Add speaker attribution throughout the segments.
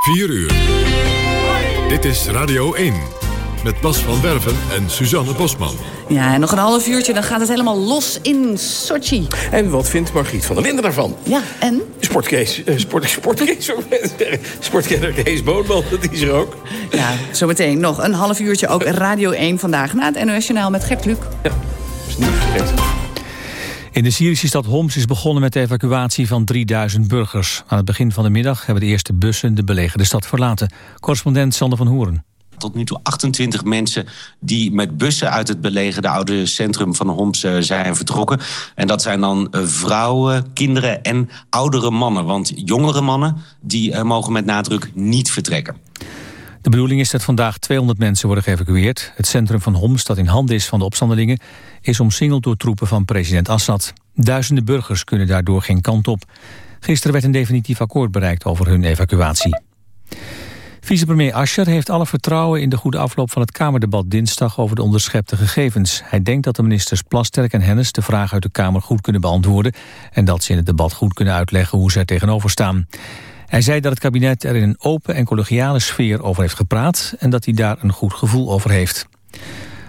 Speaker 1: 4 uur. Dit is Radio 1. Met Bas van Werven en Suzanne Bosman.
Speaker 2: Ja, en nog een half uurtje, dan gaat het helemaal los in Sochi.
Speaker 3: En wat vindt Margriet van der Linden daarvan?
Speaker 2: Ja, en?
Speaker 3: Sportkees, uh, sport, sportkees, sportkenner Kees Bootman, dat is er ook.
Speaker 2: Ja, zometeen nog een half uurtje ook Radio 1 vandaag na het NOS Journaal met Gert Luc.
Speaker 3: Ja, is niet vergeten.
Speaker 4: In de Syrische stad Homs is begonnen met de evacuatie van 3000 burgers. Aan het begin van de middag hebben de eerste bussen de belegerde stad verlaten. Correspondent Sander van Hoeren.
Speaker 5: Tot nu toe 28 mensen die met bussen uit het belegerde oude centrum van Homs eh, zijn vertrokken. En dat zijn dan eh, vrouwen, kinderen en oudere mannen. Want jongere mannen die eh, mogen met nadruk niet vertrekken.
Speaker 4: De bedoeling is dat vandaag 200 mensen worden geëvacueerd. Het centrum van Homs, dat in handen is van de opstandelingen... is omsingeld door troepen van president Assad. Duizenden burgers kunnen daardoor geen kant op. Gisteren werd een definitief akkoord bereikt over hun evacuatie. Vicepremier Ascher heeft alle vertrouwen in de goede afloop van het Kamerdebat dinsdag over de onderschepte gegevens. Hij denkt dat de ministers Plasterk en Hennis de vraag uit de Kamer goed kunnen beantwoorden en dat ze in het debat goed kunnen uitleggen hoe er tegenover staan. Hij zei dat het kabinet er in een open en collegiale sfeer over heeft gepraat... en dat hij daar een goed gevoel over heeft.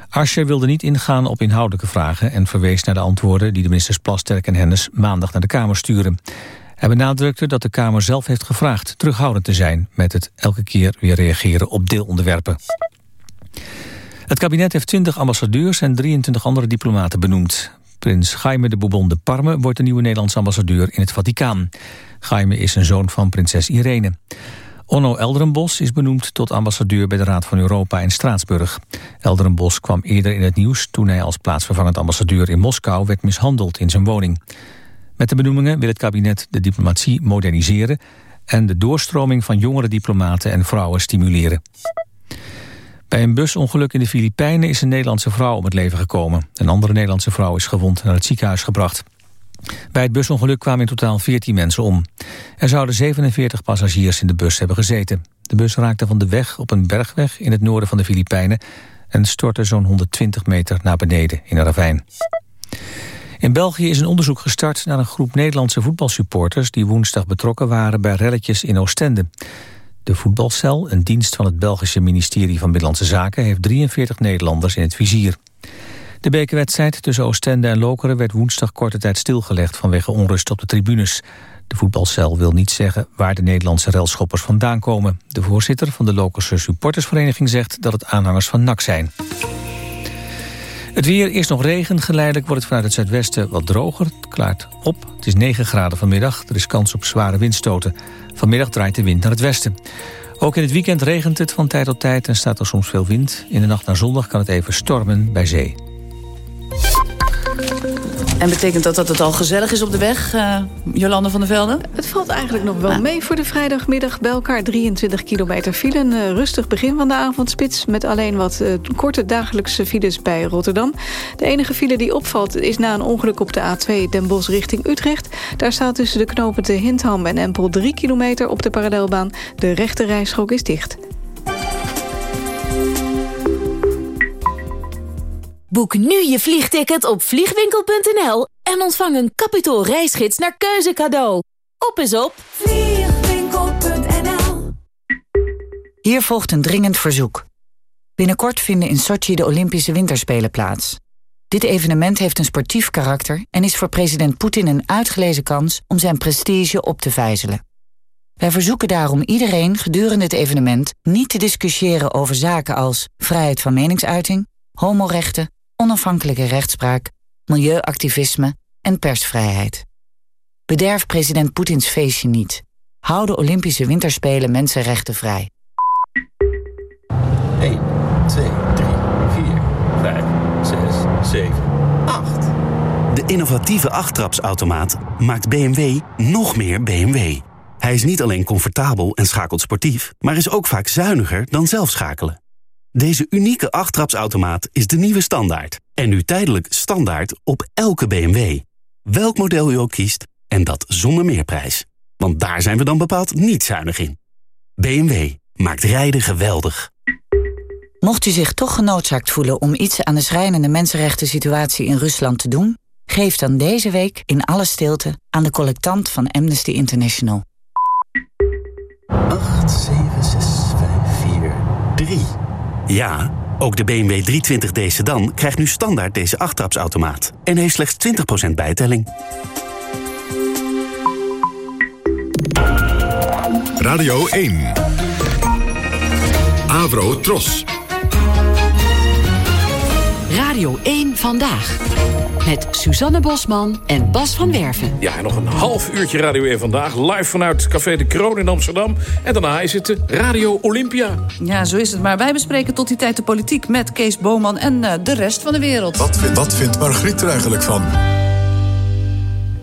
Speaker 4: Ascher wilde niet ingaan op inhoudelijke vragen... en verwees naar de antwoorden die de ministers Plasterk en Hennis... maandag naar de Kamer sturen. Hij benadrukte dat de Kamer zelf heeft gevraagd terughoudend te zijn... met het elke keer weer reageren op deelonderwerpen. Het kabinet heeft 20 ambassadeurs en 23 andere diplomaten benoemd. Prins Jaime de Bourbon de Parme wordt de nieuwe Nederlandse ambassadeur in het Vaticaan. Jaime is een zoon van prinses Irene. Onno Elderenbos is benoemd tot ambassadeur bij de Raad van Europa in Straatsburg. Elderenbos kwam eerder in het nieuws toen hij als plaatsvervangend ambassadeur in Moskou werd mishandeld in zijn woning. Met de benoemingen wil het kabinet de diplomatie moderniseren en de doorstroming van jongere diplomaten en vrouwen stimuleren. Bij een busongeluk in de Filipijnen is een Nederlandse vrouw om het leven gekomen. Een andere Nederlandse vrouw is gewond naar het ziekenhuis gebracht. Bij het busongeluk kwamen in totaal 14 mensen om. Er zouden 47 passagiers in de bus hebben gezeten. De bus raakte van de weg op een bergweg in het noorden van de Filipijnen... en stortte zo'n 120 meter naar beneden in een ravijn. In België is een onderzoek gestart naar een groep Nederlandse voetbalsupporters... die woensdag betrokken waren bij relletjes in Oostende. De voetbalcel, een dienst van het Belgische ministerie van Binnenlandse Zaken... heeft 43 Nederlanders in het vizier. De bekerwedstrijd tussen Oostende en Lokeren werd woensdag korte tijd stilgelegd vanwege onrust op de tribunes. De voetbalcel wil niet zeggen waar de Nederlandse relschoppers vandaan komen. De voorzitter van de Lokerse supportersvereniging zegt dat het aanhangers van NAC zijn. Het weer, eerst nog regen. Geleidelijk wordt het vanuit het zuidwesten wat droger. Het klaart op. Het is 9 graden vanmiddag. Er is kans op zware windstoten. Vanmiddag draait de wind naar het westen. Ook in het weekend regent het van tijd tot tijd en staat er soms veel wind. In de nacht naar zondag kan het even stormen bij zee.
Speaker 2: En betekent dat dat het al gezellig is op de weg, uh, Jolande van der Velde?
Speaker 6: Het valt eigenlijk nog wel mee voor de vrijdagmiddag. Bij elkaar 23 kilometer file. Een uh, rustig begin van de avondspits... met alleen wat uh, korte dagelijkse files bij Rotterdam. De enige file die opvalt is na een ongeluk op de A2 Den Bosch richting Utrecht. Daar staat tussen de knopen te Hindham en Empel 3 kilometer op de parallelbaan. De rechte rijstrook is dicht.
Speaker 7: Boek nu je vliegticket op vliegwinkel.nl en ontvang een kapitaal reisgids naar keuze cadeau. Op is op vliegwinkel.nl
Speaker 8: Hier volgt een dringend verzoek. Binnenkort vinden in Sochi de Olympische Winterspelen plaats. Dit evenement heeft een sportief karakter en is voor president Poetin een uitgelezen kans om zijn prestige op te vijzelen. Wij verzoeken daarom iedereen gedurende het evenement niet te discussiëren over zaken als vrijheid van meningsuiting, homorechten, onafhankelijke rechtspraak, milieuactivisme en persvrijheid. Bederf president Poetins feestje niet. Hou de Olympische Winterspelen mensenrechten vrij.
Speaker 9: 1, 2, 3, 4, 5, 6, 7, 8.
Speaker 10: De innovatieve achttrapsautomaat maakt BMW nog meer BMW. Hij is niet alleen comfortabel en schakelt sportief... maar is ook vaak zuiniger dan zelf schakelen. Deze unieke achttrapsautomaat is de nieuwe standaard. En nu tijdelijk standaard op elke BMW. Welk model u ook kiest, en dat zonder meerprijs. Want daar zijn we dan bepaald niet zuinig in. BMW maakt rijden geweldig.
Speaker 8: Mocht u zich toch genoodzaakt voelen om iets aan de schrijnende mensenrechten situatie in Rusland te doen... geef dan deze week in alle stilte aan de collectant van Amnesty International.
Speaker 9: 8, 8, 7, 6, 5, 4, 3.
Speaker 10: Ja, ook de BMW 320d sedan krijgt nu standaard deze achttrapsautomaat. En heeft slechts 20% bijtelling.
Speaker 1: Radio 1. Avro Tros.
Speaker 11: Radio 1 Vandaag. Met Suzanne Bosman en Bas van Werven.
Speaker 3: Ja, en nog een half uurtje Radio 1 vandaag. Live vanuit Café de Kroon in Amsterdam. En daarna is het de Radio Olympia.
Speaker 2: Ja, zo is het. Maar wij bespreken tot die tijd de politiek met Kees Boman en uh, de rest van de wereld.
Speaker 1: Wat, vindt- wat vindt Margriet er eigenlijk van?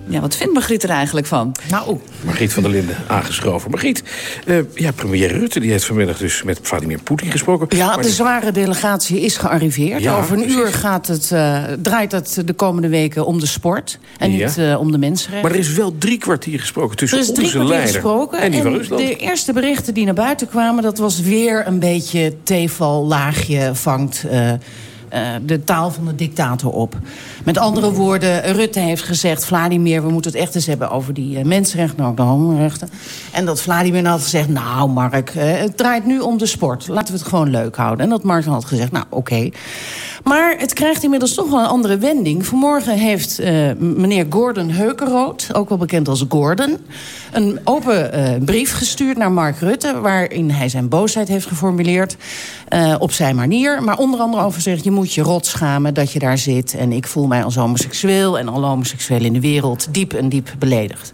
Speaker 2: Ja, wat vindt Margriet er eigenlijk van?
Speaker 3: Nou, Margriet van der Linden aangeschoven. Margriet, eh, ja, premier Rutte die heeft vanmiddag dus met Vladimir Poetin gesproken.
Speaker 12: Ja,
Speaker 3: Maar
Speaker 12: de
Speaker 3: die-
Speaker 12: zware delegatie is gearriveerd.
Speaker 3: Ja,
Speaker 12: Over een
Speaker 3: precies.
Speaker 12: uur gaat het, eh, draait het de komende weken om de sport. En
Speaker 3: Ja.
Speaker 12: niet eh, om de mensenrechten.
Speaker 3: Maar er is wel drie kwartier gesproken
Speaker 12: Er
Speaker 3: tussen
Speaker 12: is drie
Speaker 3: onze
Speaker 12: kwartier
Speaker 3: leider
Speaker 12: gesproken.
Speaker 3: en die van Rusland.
Speaker 12: de eerste berichten die naar buiten kwamen... dat was weer een beetje teval, laagje, vangt... eh, de taal van de dictator op. Met andere woorden, Rutte heeft gezegd... Vladimir, we moeten het echt eens hebben over die eh, mensenrechten... ook de homorechten. En dat Vladimir had gezegd... nou, Mark, eh, het draait nu om de sport. Laten we het gewoon leuk houden. En dat Mark had gezegd, nou, oké. Maar het krijgt inmiddels toch wel een andere wending. Vanmorgen heeft meneer Gordon Heukenrood, ook wel bekend als Gordon... een open eh, brief gestuurd naar Mark Rutte... waarin hij zijn boosheid heeft geformuleerd eh, op zijn manier. Maar onder andere over zegt, je moet je rot schamen dat je daar zit... en ik voel mij als homoseksueel en alle homoseksuelen in de wereld... diep en diep beledigd.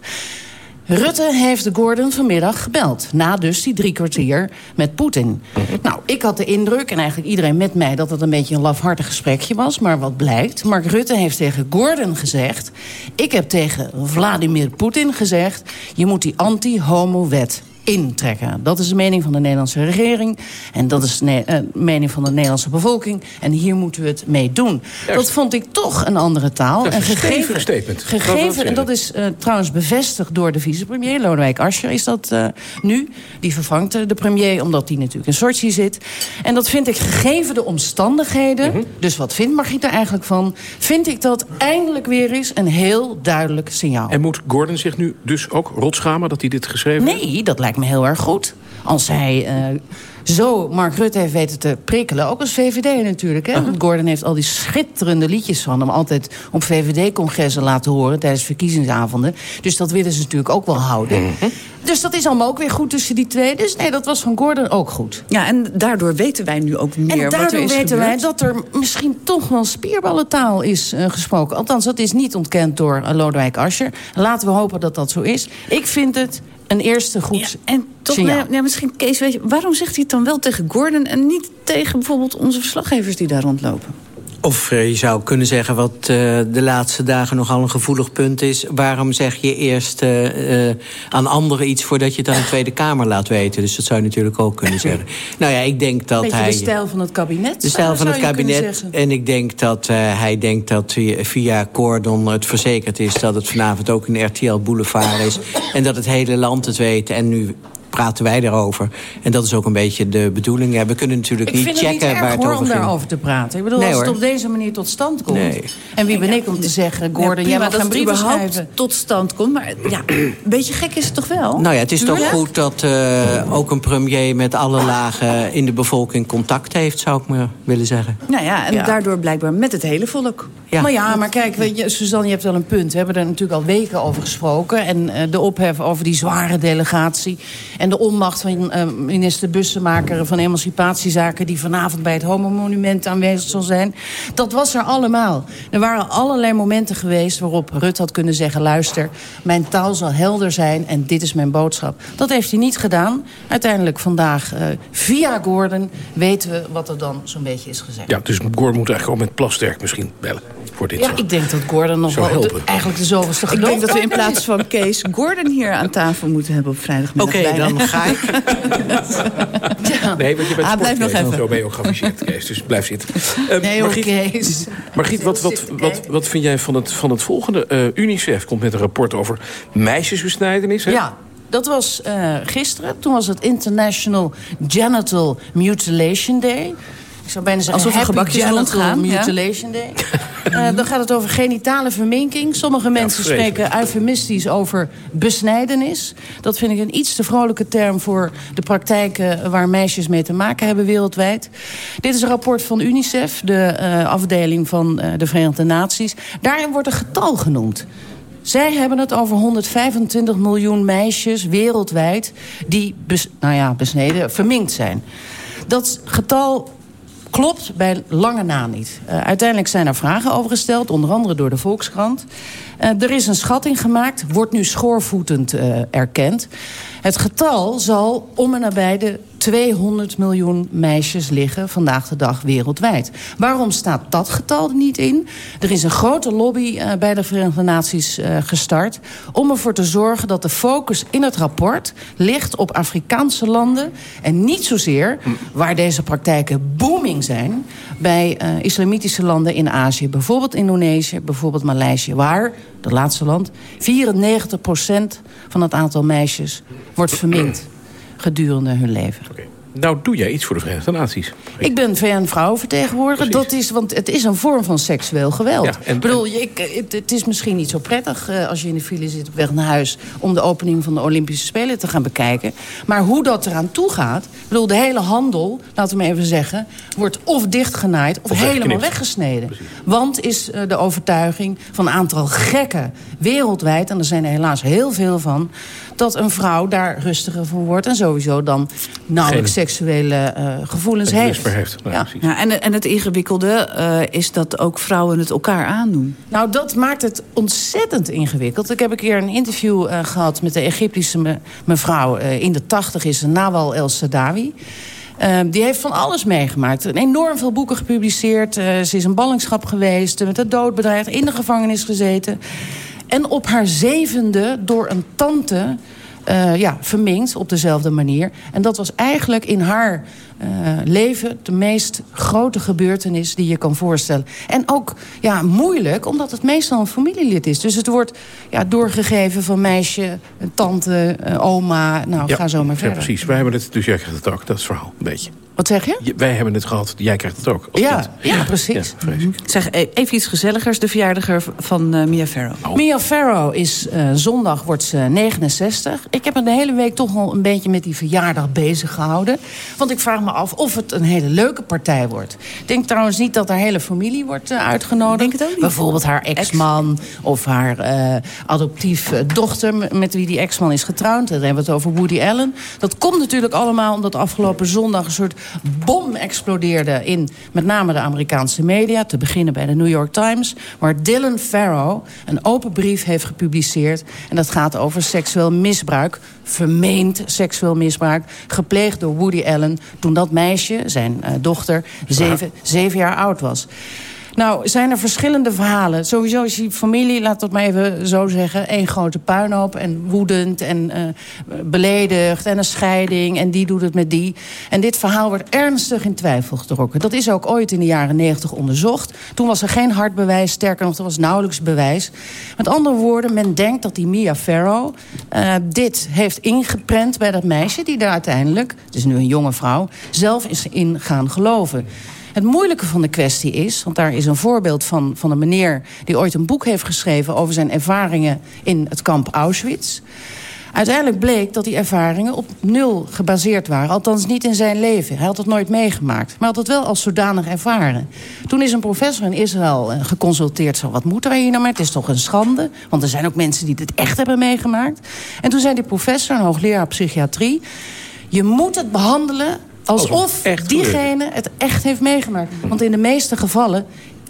Speaker 12: Rutte heeft Gordon vanmiddag gebeld. Na dus die drie kwartier met Poetin. Nou, ik had de indruk, en eigenlijk iedereen met mij... dat het een beetje een lafhartig gesprekje was. Maar wat blijkt, Mark Rutte heeft tegen Gordon gezegd... ik heb tegen Vladimir Poetin gezegd... je moet die anti-homo-wet intrekken. Dat is de mening van de Nederlandse regering. En dat is de eh, mening van de Nederlandse bevolking. En hier moeten we het mee doen. Dat vond ik toch een andere taal.
Speaker 3: Dat
Speaker 12: en
Speaker 3: een stevig statement. We dat
Speaker 12: gegeven en dat is eh, trouwens bevestigd door de vicepremier. Lodewijk Asscher is dat eh, nu. Die vervangt de premier, omdat die natuurlijk in Sochi zit. En dat vind ik gegeven de omstandigheden...
Speaker 3: Mhm.
Speaker 12: dus wat vindt Margriet er eigenlijk van... vind ik dat eindelijk weer eens een heel duidelijk signaal.
Speaker 3: En moet Gordon zich nu dus ook rotschamen dat hij dit geschreven heeft?
Speaker 12: Nee, dat lijkt me heel erg goed. Als hij eh, zo Mark Rutte heeft weten te prikkelen. Ook als VVD natuurlijk. Hè? Want Gordon heeft al die schitterende liedjes van hem... altijd op VVD-congressen laten horen tijdens verkiezingsavonden. Dus dat willen ze natuurlijk ook wel houden.
Speaker 3: Uh-huh.
Speaker 12: Dus dat is allemaal ook weer goed tussen die twee. Dus nee, dat was van Gordon ook goed.
Speaker 2: Ja, en daardoor weten wij nu ook meer
Speaker 12: En
Speaker 2: wat er
Speaker 12: daardoor
Speaker 2: is
Speaker 12: weten wij dat er misschien toch wel spierballentaal is eh, gesproken. Althans, dat is niet ontkend door eh, Lodewijk Asscher. Laten we hopen dat dat zo is. Ik vind het een eerste goed
Speaker 2: En toch,
Speaker 12: signaal.
Speaker 2: nou ja, misschien Kees, weet je, waarom zegt hij het dan wel tegen Gordon... en niet tegen bijvoorbeeld onze verslaggevers die daar rondlopen?
Speaker 13: Of eh, je zou kunnen zeggen wat eh, de laatste dagen nogal een gevoelig punt is. Waarom zeg je eerst eh, aan anderen iets voordat je het aan de Tweede Kamer laat weten? Dus dat zou je natuurlijk ook kunnen zeggen. nou ja, ik denk dat hij...
Speaker 12: de stijl van het kabinet.
Speaker 13: De stijl van het kabinet. En ik denk dat hij denkt dat via- via Cordon het verzekerd is... dat het vanavond ook in RTL Boulevard is. En dat het hele land het weet. En nu praten wij daarover. En dat is ook een beetje de bedoeling. Ja, we kunnen natuurlijk
Speaker 12: Ik
Speaker 13: niet checken
Speaker 12: niet
Speaker 13: waar het
Speaker 12: hoor,
Speaker 13: over
Speaker 12: om
Speaker 13: ging.
Speaker 12: daarover te praten. Ik bedoel,
Speaker 13: Nee,
Speaker 12: als het
Speaker 13: hoor.
Speaker 12: op deze manier tot stand komt.
Speaker 13: Nee.
Speaker 12: En wie ben ik om te zeggen, Gordon,
Speaker 2: Ja,
Speaker 12: jij mag
Speaker 2: dat
Speaker 12: geen
Speaker 2: het
Speaker 12: brieven schrijven.
Speaker 2: tot stand komt. Maar ja, een beetje gek is het toch wel?
Speaker 13: Nou ja, het is toch goed dat eh, ook een premier met alle lagen in de bevolking contact heeft, zou ik maar willen zeggen.
Speaker 2: Nou ja, en
Speaker 13: Ja.
Speaker 2: daardoor blijkbaar met het hele volk.
Speaker 13: Ja.
Speaker 12: Maar ja, maar kijk, weet je, Suzanne, je hebt wel een punt. We hebben er natuurlijk al weken over gesproken. En eh, de ophef over die zware delegatie. En de onmacht van eh, minister Bussemaker van Emancipatiezaken... die vanavond bij het Homo-monument aanwezig zal zijn. Dat was er allemaal. Er waren allerlei momenten geweest waarop Rut had kunnen zeggen... luister, mijn taal zal helder zijn en dit is mijn boodschap. Dat heeft hij niet gedaan. Uiteindelijk vandaag, eh, via Gordon, weten we wat er dan zo'n beetje is gezegd.
Speaker 3: Ja, dus Gordon moet eigenlijk ook met Plasterk misschien bellen voor dit.
Speaker 12: Ja, ik denk dat Gordon nog wel de- eigenlijk de zoveelste
Speaker 2: Ik denk dat we in plaats van Kees Gordon hier aan tafel moeten hebben op vrijdagmiddag.
Speaker 13: Oké, dan ga ik.
Speaker 3: Nee, want je bent
Speaker 2: Ah, blijf nog even.
Speaker 3: Zo ben je ook geafficheerd, Kees, dus blijf zitten. Eh,
Speaker 12: Nee,
Speaker 3: Margriet,
Speaker 12: oké. Kees.
Speaker 3: Margriet, wat, wat, wat, wat vind jij van het, van het volgende? Eh, UNICEF komt met een rapport over meisjesbesnijdenis. Hè?
Speaker 12: Ja, dat was eh, gisteren. Toen was het International Genital Mutilation Day. Ik zou bijna zeggen
Speaker 2: Alsof
Speaker 12: Happy Genital
Speaker 2: ja.
Speaker 12: Mutilation Day. Uh, dan gaat het over genitale verminking. Sommige mensen spreken eufemistisch over besnijdenis. Dat vind ik een iets te vrolijke term voor de praktijken... waar meisjes mee te maken hebben wereldwijd. Dit is een rapport van UNICEF, de uh, afdeling van uh, de Verenigde Naties. Daarin wordt een getal genoemd. Zij hebben het over 125 miljoen meisjes wereldwijd... die bes, nou ja, besneden, verminkt zijn. Dat getal klopt bij lange na niet. Uh, uiteindelijk zijn er vragen over gesteld, onder andere door de Volkskrant. Uh, er is een schatting gemaakt, wordt nu schoorvoetend uh, erkend. Het getal zal om en nabij de 200 miljoen meisjes liggen vandaag de dag wereldwijd. Waarom staat dat getal er niet in? Er is een grote lobby uh, bij de Verenigde Naties uh, gestart... om ervoor te zorgen dat de focus in het rapport ligt op Afrikaanse landen... en niet zozeer waar deze praktijken booming zijn... bij uh, islamitische landen in Azië. Bijvoorbeeld Indonesië, bijvoorbeeld Maleisië... waar, dat laatste land, 94% van het aantal meisjes wordt verminkt gedurende hun leven.
Speaker 3: Okay. Nou, doe jij iets voor de Verenigde Naties?
Speaker 12: Ik ben VN-vrouwenvertegenwoordiger. Dat is, want het is een vorm van seksueel geweld. Ja, en, ik bedoel, ik, het, het, is misschien niet zo prettig uh, als je in de file zit op weg naar huis... om de opening van de Olympische Spelen te gaan bekijken. Maar hoe dat eraan toe gaat... Ik bedoel, de hele handel, laten we maar even zeggen... wordt of dichtgenaaid of, of helemaal weggesneden. Precies. Want is uh, de overtuiging van een aantal gekken wereldwijd... en er zijn er helaas heel veel van dat een vrouw daar rustiger van wordt... en sowieso dan nauwelijks Geen... seksuele uh, gevoelens heeft.
Speaker 3: heeft. Nou,
Speaker 2: ja. ja. en, en het ingewikkelde uh, is dat ook vrouwen het elkaar aandoen.
Speaker 12: Nou, dat maakt het ontzettend ingewikkeld. Ik heb een keer een interview uh, gehad met de Egyptische me mevrouw... in de tachtig is Nawal El Sadawi... Uh, die heeft van alles meegemaakt. Enorm veel boeken gepubliceerd. Uh, ze is een ballingschap geweest. Met de dood bedreigd. In de gevangenis gezeten. En op haar zevende door een tante uh, ja, verminkt op dezelfde manier. En dat was eigenlijk in haar uh, leven de meest grote gebeurtenis die je kan voorstellen. En ook ja, moeilijk, omdat het meestal een familielid is. Dus het wordt ja, doorgegeven van meisje, tante, uh, oma. Nou,
Speaker 3: ja,
Speaker 12: ga zo maar verder.
Speaker 3: Ja, precies. Wij hebben het, dus jij krijgt het ook. Dat is het verhaal, een beetje.
Speaker 12: Wat zeg je?
Speaker 3: Wij hebben het gehad, jij krijgt het ook.
Speaker 12: Ja, kind. ja, precies.
Speaker 2: Ja, zeg, even iets gezelligers. De verjaardager van uh, Mia Farrow.
Speaker 12: Oh. Mia Farrow is uh, zondag, wordt ze 69. Ik heb me de hele week toch wel een beetje met die verjaardag bezig gehouden. Want ik vraag me af of het een hele leuke partij wordt. Ik denk trouwens niet dat haar hele familie wordt uh, uitgenodigd.
Speaker 2: Denk het ook niet.
Speaker 12: Bijvoorbeeld haar ex-man Ex of haar adoptief dochter... met wie die ex-man is getrouwd. Dan hebben we het over Woody Allen. Dat komt natuurlijk allemaal omdat afgelopen zondag... een soort bom explodeerde in met name de Amerikaanse media. Te beginnen bij de New York Times. Waar Dylan Farrow een open brief heeft gepubliceerd. En dat gaat over seksueel misbruik. Vermeend seksueel misbruik. Gepleegd door Woody Allen. Toen dat meisje, zijn uh, dochter, zeven, zeven jaar oud was. Nou, zijn er verschillende verhalen. Sowieso is die familie, laat het maar even zo zeggen... één grote puinhoop en woedend en uh, beledigd... en een scheiding en die doet het met die. En dit verhaal wordt ernstig in twijfel getrokken. Dat is ook ooit in de jaren negentig onderzocht. Toen was er geen hard bewijs, sterker nog, er was nauwelijks bewijs. Met andere woorden, men denkt dat die Mia Farrow... Uh, dit heeft ingeprent bij dat meisje... die daar uiteindelijk, het is nu een jonge vrouw... zelf is in gaan geloven. Het moeilijke van de kwestie is, want daar is een voorbeeld van, van een meneer... die ooit een boek heeft geschreven over zijn ervaringen in het kamp Auschwitz. Uiteindelijk bleek dat die ervaringen op nul gebaseerd waren. Althans niet in zijn leven. Hij had het nooit meegemaakt. Maar had het wel als zodanig ervaren. Toen is een professor in Israël geconsulteerd. Zo, wat moeten wij hier nou met? Het is toch een schande? Want er zijn ook mensen die dit echt hebben meegemaakt. En toen zei die professor, een hoogleraar psychiatrie... je moet het behandelen Alsof diegene het echt heeft meegemaakt. Want in de meeste gevallen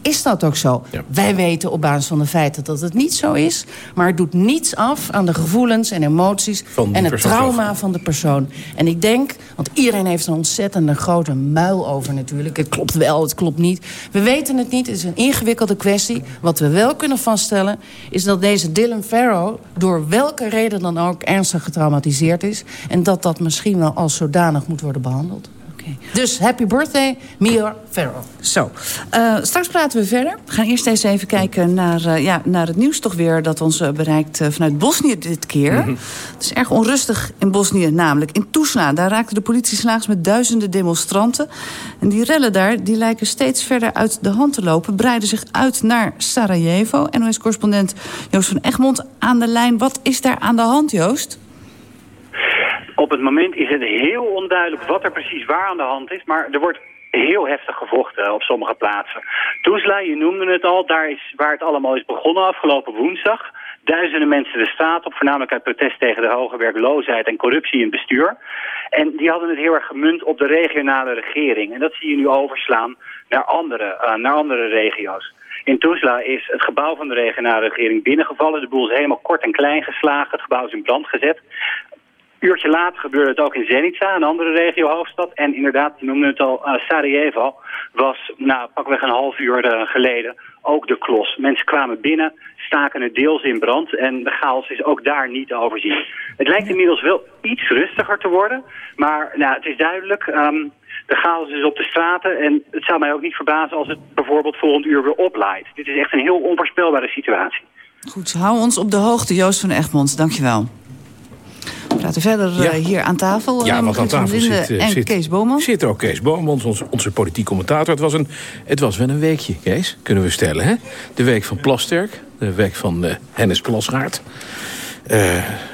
Speaker 12: is dat ook zo. Ja. Wij weten op basis van de feiten dat het niet zo is. Maar het doet niets af aan de gevoelens en emoties... en het trauma van de persoon. En ik denk, want iedereen heeft een ontzettende grote muil over natuurlijk. Het klopt wel, het klopt niet. We weten het niet, het is een ingewikkelde kwestie. Wat we wel kunnen vaststellen, is dat deze Dylan Farrow... door welke reden dan ook ernstig getraumatiseerd is. En dat dat misschien wel als zodanig moet worden behandeld. Dus happy birthday, Mia Farrow.
Speaker 2: Zo, uh, straks praten we verder. We gaan eerst eens even kijken naar, uh, ja, naar het nieuws toch weer... dat ons uh, bereikt vanuit Bosnië dit keer. Mm -hmm. Het is erg onrustig in Bosnië, namelijk in Tuzla. Daar raakte de politie slaags met duizenden demonstranten. En die rellen daar die lijken steeds verder uit de hand te lopen... breiden zich uit naar Sarajevo. NOS-correspondent Joost van Egmond aan de lijn. Wat is daar aan de hand, Joost?
Speaker 14: Op het moment is het heel onduidelijk wat er precies waar aan de hand is. Maar er wordt heel heftig gevochten op sommige plaatsen. Tuzla, je noemde het al, daar is waar het allemaal is begonnen afgelopen woensdag. Duizenden mensen de straat op, voornamelijk uit protest tegen de hoge werkloosheid en corruptie in het bestuur. En die hadden het heel erg gemunt op de regionale regering. En dat zie je nu overslaan naar andere, uh, naar andere regio's. In Tuzla is het gebouw van de regionale regering binnengevallen. De boel is helemaal kort en klein geslagen. Het gebouw is in brand gezet uurtje later gebeurde het ook in Zenica, een andere regio-hoofdstad. En inderdaad, je noemde het al, uh, Sarajevo was nou, pakweg een half uur uh, geleden ook de klos. Mensen kwamen binnen, staken het deels in brand en de chaos is ook daar niet te overzien. Het lijkt inmiddels wel iets rustiger te worden, maar nou, het is duidelijk... Um, de chaos is op de straten en het zou mij ook niet verbazen als het bijvoorbeeld volgend uur weer oplaait. Dit is echt een heel onvoorspelbare situatie.
Speaker 2: Goed, hou ons op de hoogte, Joost van Egmond. Dankjewel. We praten verder ja. uh, hier aan tafel.
Speaker 3: Ja, want aan tafel zit,
Speaker 2: uh, en
Speaker 3: zit,
Speaker 2: Kees Boman.
Speaker 3: Zit ook Kees Boman, onze, onze politiek commentator. Het was, een, het was wel een weekje, Kees, kunnen we stellen. Hè? De week van Plasterk, de week van uh, Hennis Plasgaard.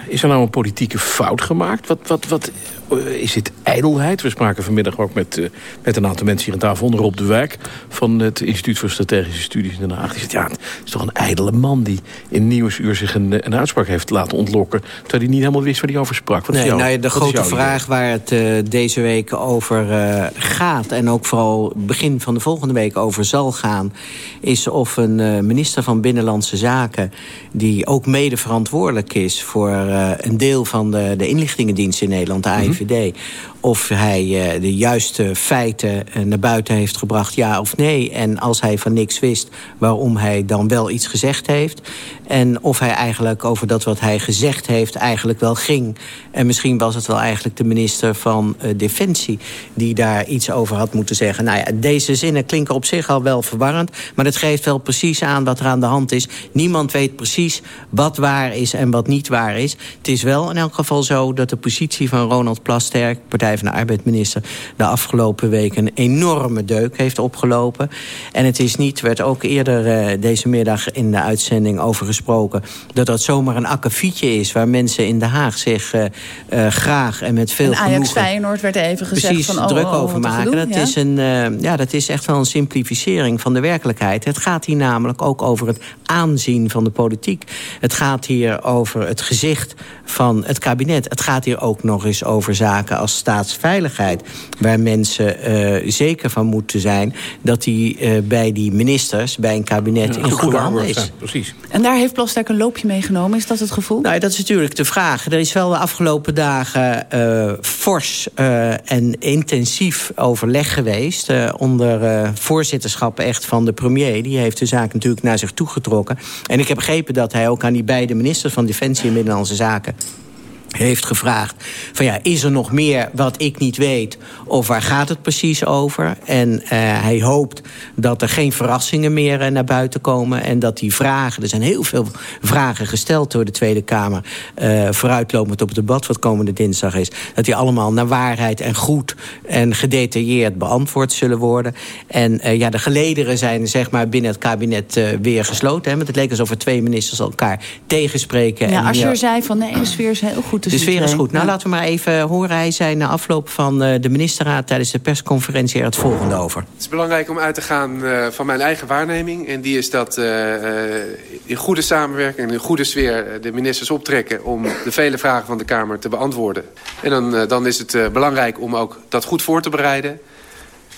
Speaker 3: is er nou een politieke fout gemaakt? Wat, wat, wat, is dit ijdelheid? We spraken vanmiddag ook met, uh, met een aantal mensen hier aan tafel. Onder Rob de Wijk van het Instituut voor Strategische Studies in Den Haag. Die zegt, ja, het is toch een ijdele man die in Nieuwsuur zich een, een uitspraak heeft laten ontlokken. Terwijl hij niet helemaal wist waar hij over sprak. Wat
Speaker 13: nee,
Speaker 3: jou,
Speaker 13: nou, de grote vraag waar het uh, deze week over uh, gaat... en ook vooral begin van de volgende week over zal gaan... is of een minister van Binnenlandse Zaken... die ook mede verantwoordelijk is voor een deel van de, de inlichtingendienst in Nederland... de mm -hmm. VVD of hij uh, de juiste feiten uh, naar buiten heeft gebracht, ja of nee. En als hij van niks wist, waarom hij dan wel iets gezegd heeft. En of hij eigenlijk over dat wat hij gezegd heeft eigenlijk wel ging. En misschien was het wel eigenlijk de minister van uh, Defensie... die daar iets over had moeten zeggen. Nou ja, deze zinnen klinken op zich al wel verwarrend... maar het geeft wel precies aan wat er aan de hand is. Niemand weet precies wat waar is en wat niet waar is. Het is wel in elk geval zo dat de positie van Ronald Plasterk... Partij de Arbeidminister... de afgelopen weken een enorme deuk heeft opgelopen. En het is niet, werd ook eerder uh, deze middag in de uitzending over gesproken... dat dat zomaar een akkefietje is waar mensen in Den Haag zich uh, uh, graag en met veel
Speaker 2: en Ajax genoegen... Feyenoord werd even gezegd
Speaker 13: precies
Speaker 2: van... Oh,
Speaker 13: druk
Speaker 2: oh,
Speaker 13: over maken. Dat,
Speaker 2: ja?
Speaker 13: is een, ja, dat is echt wel een simplificering van de werkelijkheid. Het gaat hier namelijk ook over het aanzien van de politiek. Het gaat hier over het gezicht van het kabinet. Het gaat hier ook nog eens over zaken als staatsveiligheid... waar mensen uh, zeker van moeten zijn... dat die uh, bij die ministers, bij een kabinet, ja, in goede handen is.
Speaker 3: Ja, precies.
Speaker 2: En daar heeft Plasterk een loopje meegenomen, is dat het gevoel?
Speaker 13: Nou, dat is natuurlijk de vraag. Er is wel de afgelopen dagen uh, fors en intensief overleg geweest... onder voorzitterschap echt van de premier. Die heeft de zaak natuurlijk naar zich toegetrokken. En ik heb begrepen dat hij ook aan die beide ministers van Defensie en Binnenlandse Zaken heeft gevraagd van ja, is er nog meer wat ik niet weet of waar gaat het precies over? En uh, hij hoopt dat er geen verrassingen meer uh, naar buiten komen en dat die vragen, er zijn heel veel vragen gesteld door de Tweede Kamer uh, vooruitlopend op het debat wat komende dinsdag is, dat die allemaal naar waarheid en goed en gedetailleerd beantwoord zullen worden. En ja, de gelederen zijn zeg maar binnen het kabinet weer gesloten, hè, want het leek alsof er twee ministers elkaar tegenspreken.
Speaker 2: Ja,
Speaker 13: en,
Speaker 2: als je er zei van nee, de sfeer is heel goed
Speaker 13: de sfeer is goed. Nou, laten we maar even horen. Hij zei na afloop van de ministerraad tijdens de persconferentie er het volgende over.
Speaker 15: Het is belangrijk om uit te gaan uh, van mijn eigen waarneming. En die is dat uh, in goede samenwerking en in goede sfeer de ministers optrekken... om de vele vragen van de Kamer te beantwoorden. En dan, uh, dan is het belangrijk om ook dat goed voor te bereiden.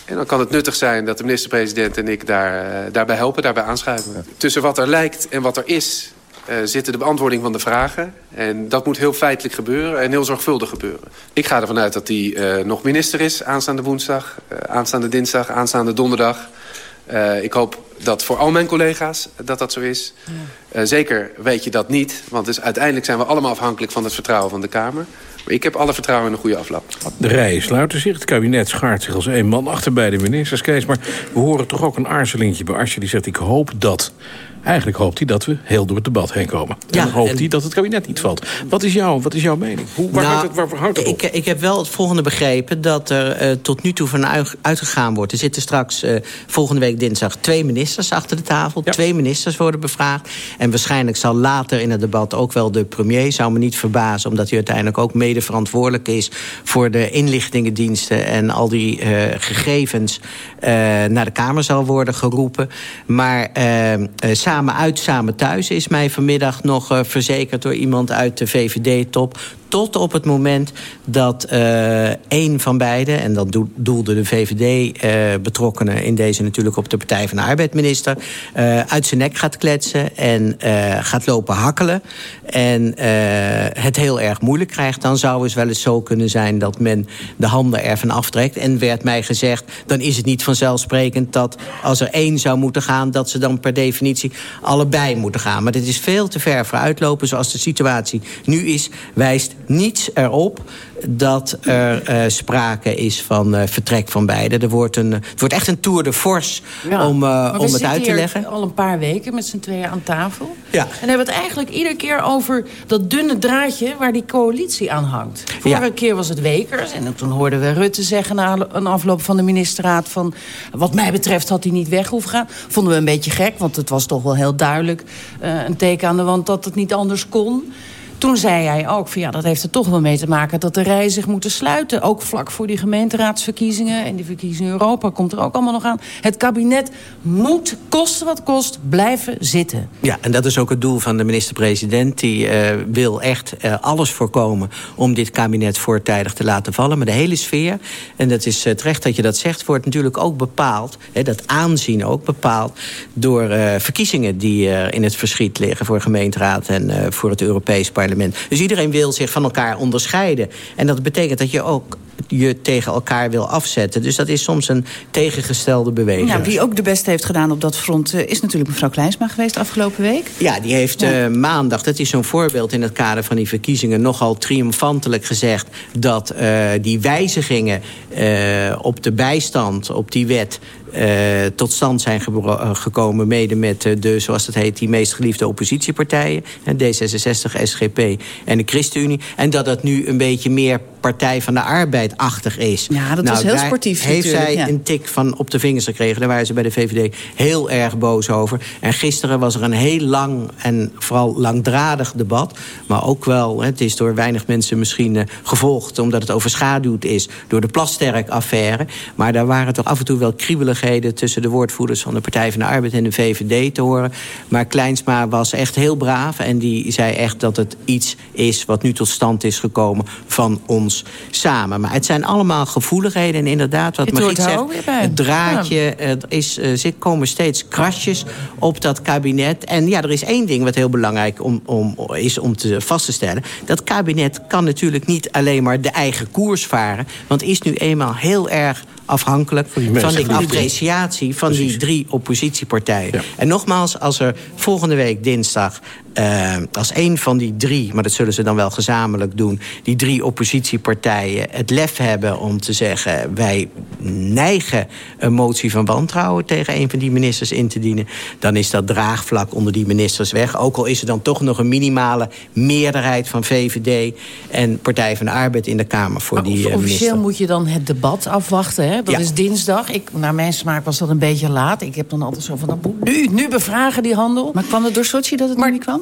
Speaker 15: En dan kan het nuttig zijn dat de minister-president en ik daar, daarbij helpen, daarbij aanschuiven. Tussen wat er lijkt en wat er is uh, zitten de beantwoording van de vragen. En dat moet heel feitelijk gebeuren en heel zorgvuldig gebeuren. Ik ga ervan uit dat hij uh, nog minister is aanstaande woensdag, uh, aanstaande dinsdag, aanstaande donderdag. ik hoop dat voor al mijn collega's dat dat zo is. Ja. zeker weet je dat niet, want dus uiteindelijk zijn we allemaal afhankelijk van het vertrouwen van de Kamer. Maar ik heb alle vertrouwen in een goede afloop.
Speaker 3: De rijen sluiten zich. Het kabinet schaart zich als één man achter bij de ministers. Kees, maar we horen toch ook een aarzelingje bij Arsje die zegt... ik hoop dat Eigenlijk hoopt hij dat we heel door het debat heen komen. En
Speaker 13: Ja,
Speaker 3: dan hoopt
Speaker 13: en-
Speaker 3: hij dat het kabinet niet valt. Wat is, jouw, wat is jouw mening? Hoe, waar,
Speaker 13: Nou,
Speaker 3: houdt het, waar houdt het op?
Speaker 13: Ik, ik heb wel het volgende begrepen dat er eh, tot nu toe van uit- uitgegaan wordt. Er zitten straks eh, volgende week dinsdag twee ministers achter de tafel. Twee ministers worden bevraagd. En waarschijnlijk zal later in het debat ook wel de premier. Zou me niet verbazen, omdat hij uiteindelijk ook mede verantwoordelijk is voor de inlichtingendiensten en al die eh, gegevens naar de Kamer zal worden geroepen. Maar eh, samen uit, samen thuis. Is mij vanmiddag nog eh, verzekerd door iemand uit de VVD-top tot op het moment dat eh één van beiden... en dat doel- doelde de VVD-betrokkenen in deze natuurlijk op de Partij van de Arbeid-minister... eh, uit zijn nek gaat kletsen en eh, gaat lopen hakkelen... en eh, het heel erg moeilijk krijgt... dan zou het wel eens zo kunnen zijn dat men de handen ervan aftrekt. En werd mij gezegd, dan is het niet vanzelfsprekend... dat als er één zou moeten gaan, dat ze dan per definitie allebei moeten gaan. Maar dit is veel te ver vooruitlopen zoals de situatie nu is... wijst niets erop dat er eh, sprake is van eh, vertrek van beide. Er wordt een, het wordt echt een tour de force
Speaker 12: Ja,
Speaker 13: om, eh, om het uit te leggen.
Speaker 12: al een paar weken met z'n tweeën aan tafel.
Speaker 13: Ja.
Speaker 12: En hebben het eigenlijk iedere keer over dat dunne draadje... waar die coalitie aan hangt. Vorige
Speaker 13: Ja.
Speaker 12: keer was het Wekers. En toen hoorden we Rutte zeggen na een afloop van de ministerraad... van wat mij betreft had hij niet weg hoeven gaan. Vonden we een beetje gek, want het was toch wel heel duidelijk... een teken aan de wand dat het niet anders kon... Toen zei hij ook, van ja, dat heeft er toch wel mee te maken... dat de rijen zich moeten sluiten. Ook vlak voor die gemeenteraadsverkiezingen... en die verkiezingen in Europa komt er ook allemaal nog aan. Het kabinet moet, koste wat kost, blijven zitten.
Speaker 13: Ja, en dat is ook het doel van de minister-president. Die eh, wil echt eh, alles voorkomen om dit kabinet voortijdig te laten vallen. Maar de hele sfeer, en dat is eh, terecht dat je dat zegt... wordt natuurlijk ook bepaald, hè, dat aanzien ook bepaald... door verkiezingen die in het verschiet liggen... voor gemeenteraad en voor het Europees parlement. Dus iedereen wil zich van elkaar onderscheiden. En dat betekent dat je ook je tegen elkaar wil afzetten. Dus dat is soms een tegengestelde beweging.
Speaker 2: Wie ook de beste heeft gedaan op dat front... eh, is natuurlijk mevrouw Kleinsma geweest afgelopen week.
Speaker 13: Ja, die heeft eh, maandag, dat is zo'n voorbeeld in het kader van die verkiezingen... nogal triomfantelijk gezegd dat eh, die wijzigingen op de bijstand, op die wet... eh, tot stand zijn eh, gekomen mede met eh, de, zoals het heet... die meest geliefde oppositiepartijen, hè, D66, SGP en de ChristenUnie. En dat het nu een beetje meer Partij van de Arbeid-achtig is. Nou,
Speaker 2: Ja, dat was heel sportief
Speaker 13: Heeft
Speaker 2: natuurlijk,
Speaker 13: zij
Speaker 2: ja.
Speaker 13: een tik van op de vingers gekregen. Daar waren ze bij de VVD heel erg boos over. En gisteren was er een heel lang en vooral langdradig debat. Maar ook wel, het is door weinig mensen misschien gevolgd... omdat het overschaduwd is door de Plasterk-affaire. Maar daar waren toch af en toe wel tussen de woordvoerders van de Partij van de Arbeid en de VVD te horen. Maar Kleinsma was echt heel braaf. En die zei echt dat het iets is wat nu tot stand is gekomen van ons samen. Maar het zijn allemaal gevoeligheden. En inderdaad, wat
Speaker 12: Het
Speaker 13: Margriet
Speaker 12: er
Speaker 13: zegt, het draadje, er is, eh, zit, komen steeds krasjes op dat kabinet. En ja, er is één ding wat heel belangrijk om, om, is om te, vast te stellen. Dat kabinet kan natuurlijk niet alleen maar de eigen koers varen. Want is nu eenmaal heel erg afhankelijk van
Speaker 3: die
Speaker 13: appreciatie van die drie oppositiepartijen. En nogmaals, als er volgende week dinsdag... eh, als één van die drie, maar dat zullen ze dan wel gezamenlijk doen... die drie oppositiepartijen het lef hebben om te zeggen... wij neigen een motie van wantrouwen tegen een van die ministers in te dienen... dan is dat draagvlak onder die ministers weg. Ook al is er dan toch nog een minimale meerderheid van VVD... en Partij van de Arbeid in de Kamer voor die eh,
Speaker 12: Officieel
Speaker 13: minister.
Speaker 12: moet je dan het debat afwachten. Hè? Dat
Speaker 13: Ja.
Speaker 12: is dinsdag. Ik, naar mijn smaak was dat een beetje laat. Ik heb dan altijd zo van, dat moet nu, nu bevragen die handel.
Speaker 2: Maar kwam het door Sochi dat het nu niet kwam?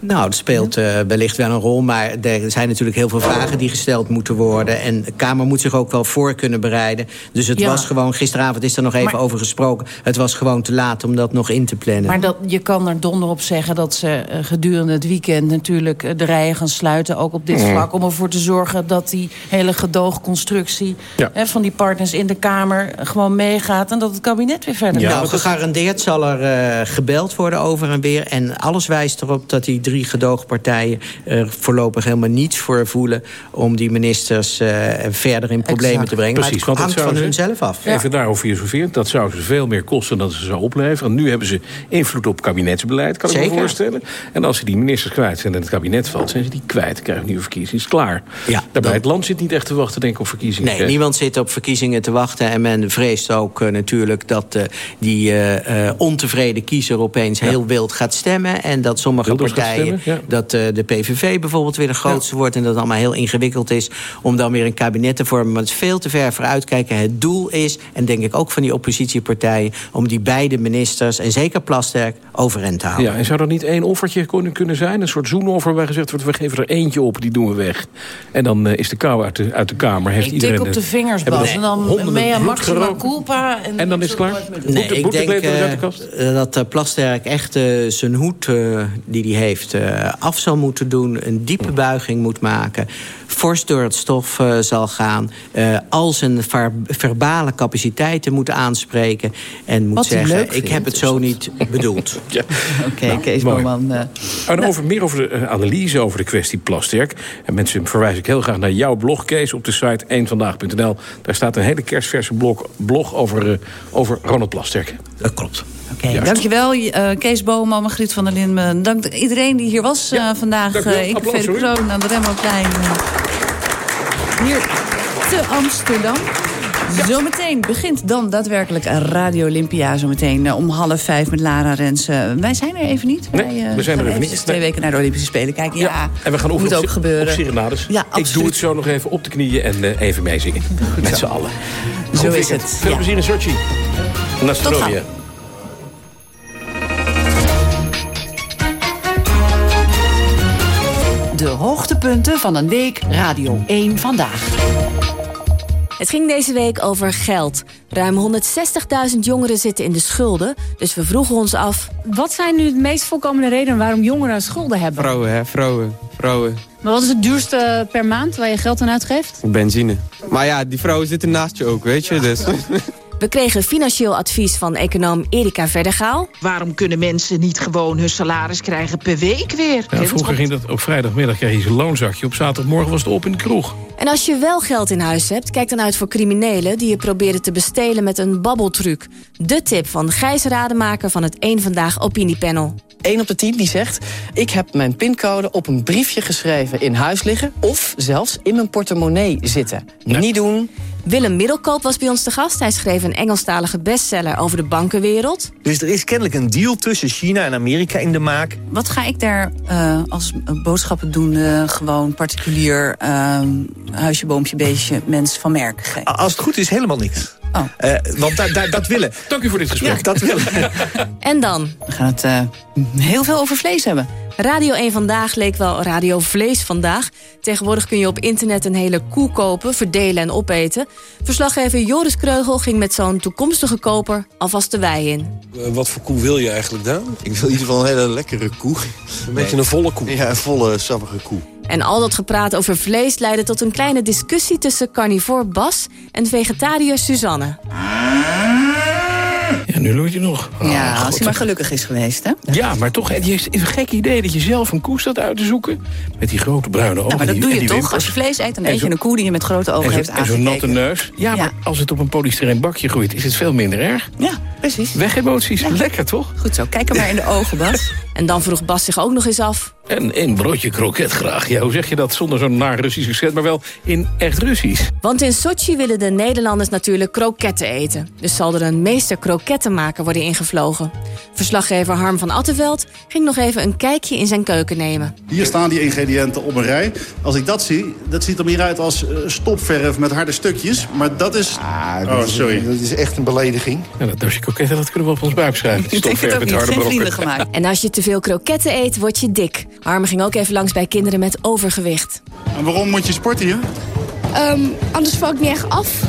Speaker 13: Nou, dat speelt eh, wellicht wel een rol. Maar er zijn natuurlijk heel veel vragen die gesteld moeten worden. En de Kamer moet zich ook wel voor kunnen bereiden. Dus het
Speaker 12: Ja.
Speaker 13: was gewoon, gisteravond is er nog even
Speaker 12: Maar-
Speaker 13: over gesproken. Het was gewoon te laat om dat nog in te plannen.
Speaker 12: Maar dat, je kan er donder op zeggen dat ze eh, gedurende het weekend... natuurlijk eh, de rijen gaan sluiten, ook op dit
Speaker 13: Mm.
Speaker 12: vlak... om ervoor te zorgen dat die hele gedoogconstructie...
Speaker 3: Ja.
Speaker 12: Hè, van die partners in de Kamer gewoon meegaat... en dat het kabinet weer verder
Speaker 13: nou,
Speaker 12: gaat.
Speaker 13: gegarandeerd zal er eh, gebeld worden over en weer. En alles wijst erop dat die drie gedoogpartijen er voorlopig helemaal niets voor voelen om die ministers uh, verder in problemen
Speaker 3: Exact.
Speaker 13: te brengen.
Speaker 3: Precies,
Speaker 13: maar het hangt van
Speaker 3: zou
Speaker 13: hun
Speaker 3: ze-
Speaker 13: zelf af.
Speaker 3: Even daarover filosoferen. Dat zou ze veel meer kosten dan ze zou opleveren. Nu hebben ze invloed op kabinetsbeleid, kan ik me voorstellen. En als ze die ministers kwijt zijn en het kabinet valt... zijn ze die kwijt, krijgen nieuwe verkiezingen. Is klaar.
Speaker 13: Ja,
Speaker 3: Daarbij, het land zit niet echt te wachten, denk ik, op verkiezingen.
Speaker 13: Nee, niemand zit op verkiezingen te wachten. En men vreest ook eh, natuurlijk dat eh, die eh, eh, ontevreden kiezer opeens heel wild gaat stemmen. En dat sommige
Speaker 3: Wilders gaat
Speaker 13: partijen, dat eh, de PVV bijvoorbeeld weer de grootste wordt. En dat het allemaal heel ingewikkeld is om dan weer een kabinet te vormen. Maar het is veel te ver vooruitkijken. Het doel is, en denk ik ook van die oppositiepartijen... om die beide ministers, en zeker Plasterk, overeind te houden.
Speaker 3: Ja, en zou er niet één offertje kunnen, kunnen zijn? Een soort zoenoffer waar gezegd wordt... we geven er eentje op, die doen we weg. En dan eh, is de kou uit de, uit de kamer. Heeft
Speaker 12: Ik
Speaker 3: iedereen
Speaker 12: tik op de vingers, Bas. En dan mea maxima culpa. En,
Speaker 3: En dan is het klaar?
Speaker 13: Nee,
Speaker 3: Boek de-
Speaker 13: ik denk
Speaker 3: de
Speaker 13: eh, dat Plasterk echt eh, zijn hoed eh, die hij heeft af zal moeten doen. Een diepe buiging moet maken. Fors door het stof eh, zal gaan. eh, al zijn ver- verbale capaciteiten moet aanspreken. En moet
Speaker 2: Wat
Speaker 13: zeggen, ik
Speaker 2: vindt,
Speaker 13: heb het zo niet bedoeld.
Speaker 3: Ja.
Speaker 2: Oké,
Speaker 3: Nou,
Speaker 2: Kees. Boman. eh,
Speaker 3: En over, meer over de eh, analyse over de kwestie Plasterk. En mensen verwijs ik heel graag naar jouw blog, Kees, op de site 1vandaag.nl. Daar staat een hele kerstverse blog, blog over, over Ronald Plasterk.
Speaker 13: Dat klopt.
Speaker 2: Oké, dankjewel eh, Kees Boman, Margriet van der Linden. Dank iedereen die hier was eh, vandaag. ik
Speaker 3: Applaus,
Speaker 2: Vede
Speaker 3: hoor.
Speaker 2: Kroon aan de Rembrandtplein. Eh, Hier te Amsterdam. Zometeen begint dan daadwerkelijk Radio Olympia. Zometeen eh, om half vijf met Lara Rensen. Wij zijn er even niet. Wij, eh,
Speaker 3: we zijn er even niet.
Speaker 2: twee
Speaker 3: Nee.
Speaker 2: weken naar de Olympische Spelen kijken. Ja,
Speaker 3: en we gaan
Speaker 2: moet
Speaker 3: oefenen
Speaker 2: ook
Speaker 3: op,
Speaker 2: gebeuren.
Speaker 3: op serenades.
Speaker 2: Ja,
Speaker 3: ik doe het zo nog even op de knieën en eh, even meezingen. Met z'n allen.
Speaker 2: Zo is het,
Speaker 3: Veel
Speaker 2: ja.
Speaker 3: plezier in Sochi. Nostrovia.
Speaker 11: De hoogtepunten van een week Radio 1 vandaag.
Speaker 16: Het ging deze week over geld. Ruim 160.000 jongeren zitten in de schulden. Dus we vroegen ons af...
Speaker 17: Wat zijn nu de meest voorkomende redenen waarom jongeren schulden hebben?
Speaker 18: Vrouwen, hè? Vrouwen. Vrouwen.
Speaker 17: Maar wat is het duurste per maand waar je geld aan uitgeeft?
Speaker 18: Benzine. Maar ja, die vrouwen zitten naast je ook, weet je. Dus.
Speaker 16: We kregen financieel advies van econoom Erika Verdergaal.
Speaker 19: Waarom kunnen mensen niet gewoon hun salaris krijgen per week weer?
Speaker 3: Ja, vroeger ging dat op vrijdagmiddag kreeg je zo'n loonzakje. Op zaterdagmorgen was het op in de kroeg.
Speaker 16: En als je wel geld in huis hebt, kijk dan uit voor criminelen... die je proberen te bestelen met een babbeltruc. De tip van Gijs Rademaker van het Eén Vandaag Opiniepanel.
Speaker 20: 1 op de 10 die zegt... ik heb mijn pincode op een briefje geschreven in huis liggen... of zelfs in mijn portemonnee zitten. Niet doen.
Speaker 16: Willem Middelkoop was bij ons te gast. Hij schreef een Engelstalige bestseller over de bankenwereld.
Speaker 21: Dus er is kennelijk een deal tussen China en Amerika in de maak.
Speaker 2: Wat ga ik daar eh, als boodschappen doen, eh, gewoon particulier eh, huisje, boompje, beestje, mens van merk geven?
Speaker 21: Als het goed is, helemaal niks.
Speaker 2: Oh.
Speaker 21: Eh, want da- da- dat willen.
Speaker 3: Dank u voor dit gesprek.
Speaker 21: Ja, dat willen.
Speaker 16: En dan?
Speaker 2: We gaan het eh, heel veel over vlees hebben.
Speaker 16: Radio 1 Vandaag leek wel Radio Vlees Vandaag. Tegenwoordig kun je op internet een hele koe kopen, verdelen en opeten. Verslaggever Joris Kreugel ging met zo'n toekomstige koper alvast de wei in.
Speaker 22: Eh, wat voor koe wil je eigenlijk dan?
Speaker 23: Ik wil in ieder geval een hele lekkere koe.
Speaker 22: Een beetje een volle koe.
Speaker 23: Ja, een volle, sappige koe.
Speaker 16: En al dat gepraat over vlees leidde tot een kleine discussie tussen carnivore Bas en vegetariër Suzanne.
Speaker 3: Ja, nu loert je nog.
Speaker 2: ja,
Speaker 3: Oh,
Speaker 2: als hij maar gelukkig is geweest, hè?
Speaker 3: Ja, maar toch, het is een gek idee dat je zelf een koe staat uit te zoeken. Met die grote bruine ogen.
Speaker 2: Nou, maar dat
Speaker 3: en die-
Speaker 2: doe
Speaker 3: en
Speaker 2: je toch?
Speaker 3: wimpers.
Speaker 2: Als je vlees eet, dan
Speaker 3: En
Speaker 2: eet je een koe die je met grote ogen
Speaker 3: En
Speaker 2: heeft
Speaker 3: zo- en zo'n natte
Speaker 2: aangekeken.
Speaker 3: neus. Ja, maar als het op een polystyreen bakje groeit, is het veel minder erg.
Speaker 2: Ja, precies.
Speaker 3: Weg emoties. Lekker, toch?
Speaker 2: Goed zo, kijk hem maar in de ogen, Bas.
Speaker 16: En dan vroeg Bas zich ook nog eens af...
Speaker 3: En een broodje kroket graag. Ja, hoe zeg je dat zonder zo'n naar Russisch accent, maar wel in echt Russisch?
Speaker 16: Want in Sochi willen de Nederlanders natuurlijk kroketten eten. Dus zal er een meester krokettenmaker worden ingevlogen. Verslaggever Harm van Attenveld ging nog even een kijkje in zijn keuken nemen.
Speaker 24: Hier staan die ingrediënten op een rij. Als ik dat zie, dat ziet er meer uit als eh, stopverf met harde stukjes. Maar dat is... oh, sorry.
Speaker 23: Dat is echt een belediging.
Speaker 3: Ja, dat doosje kroketten, dat kunnen we op ons buik schrijven. Die stofverf met harde brokken.
Speaker 16: En als je te veel kroketten eet, word je dik. Harm ging ook even langs bij kinderen met overgewicht.
Speaker 24: En waarom moet je sporten hier?
Speaker 25: Ehm, anders val ik niet echt af.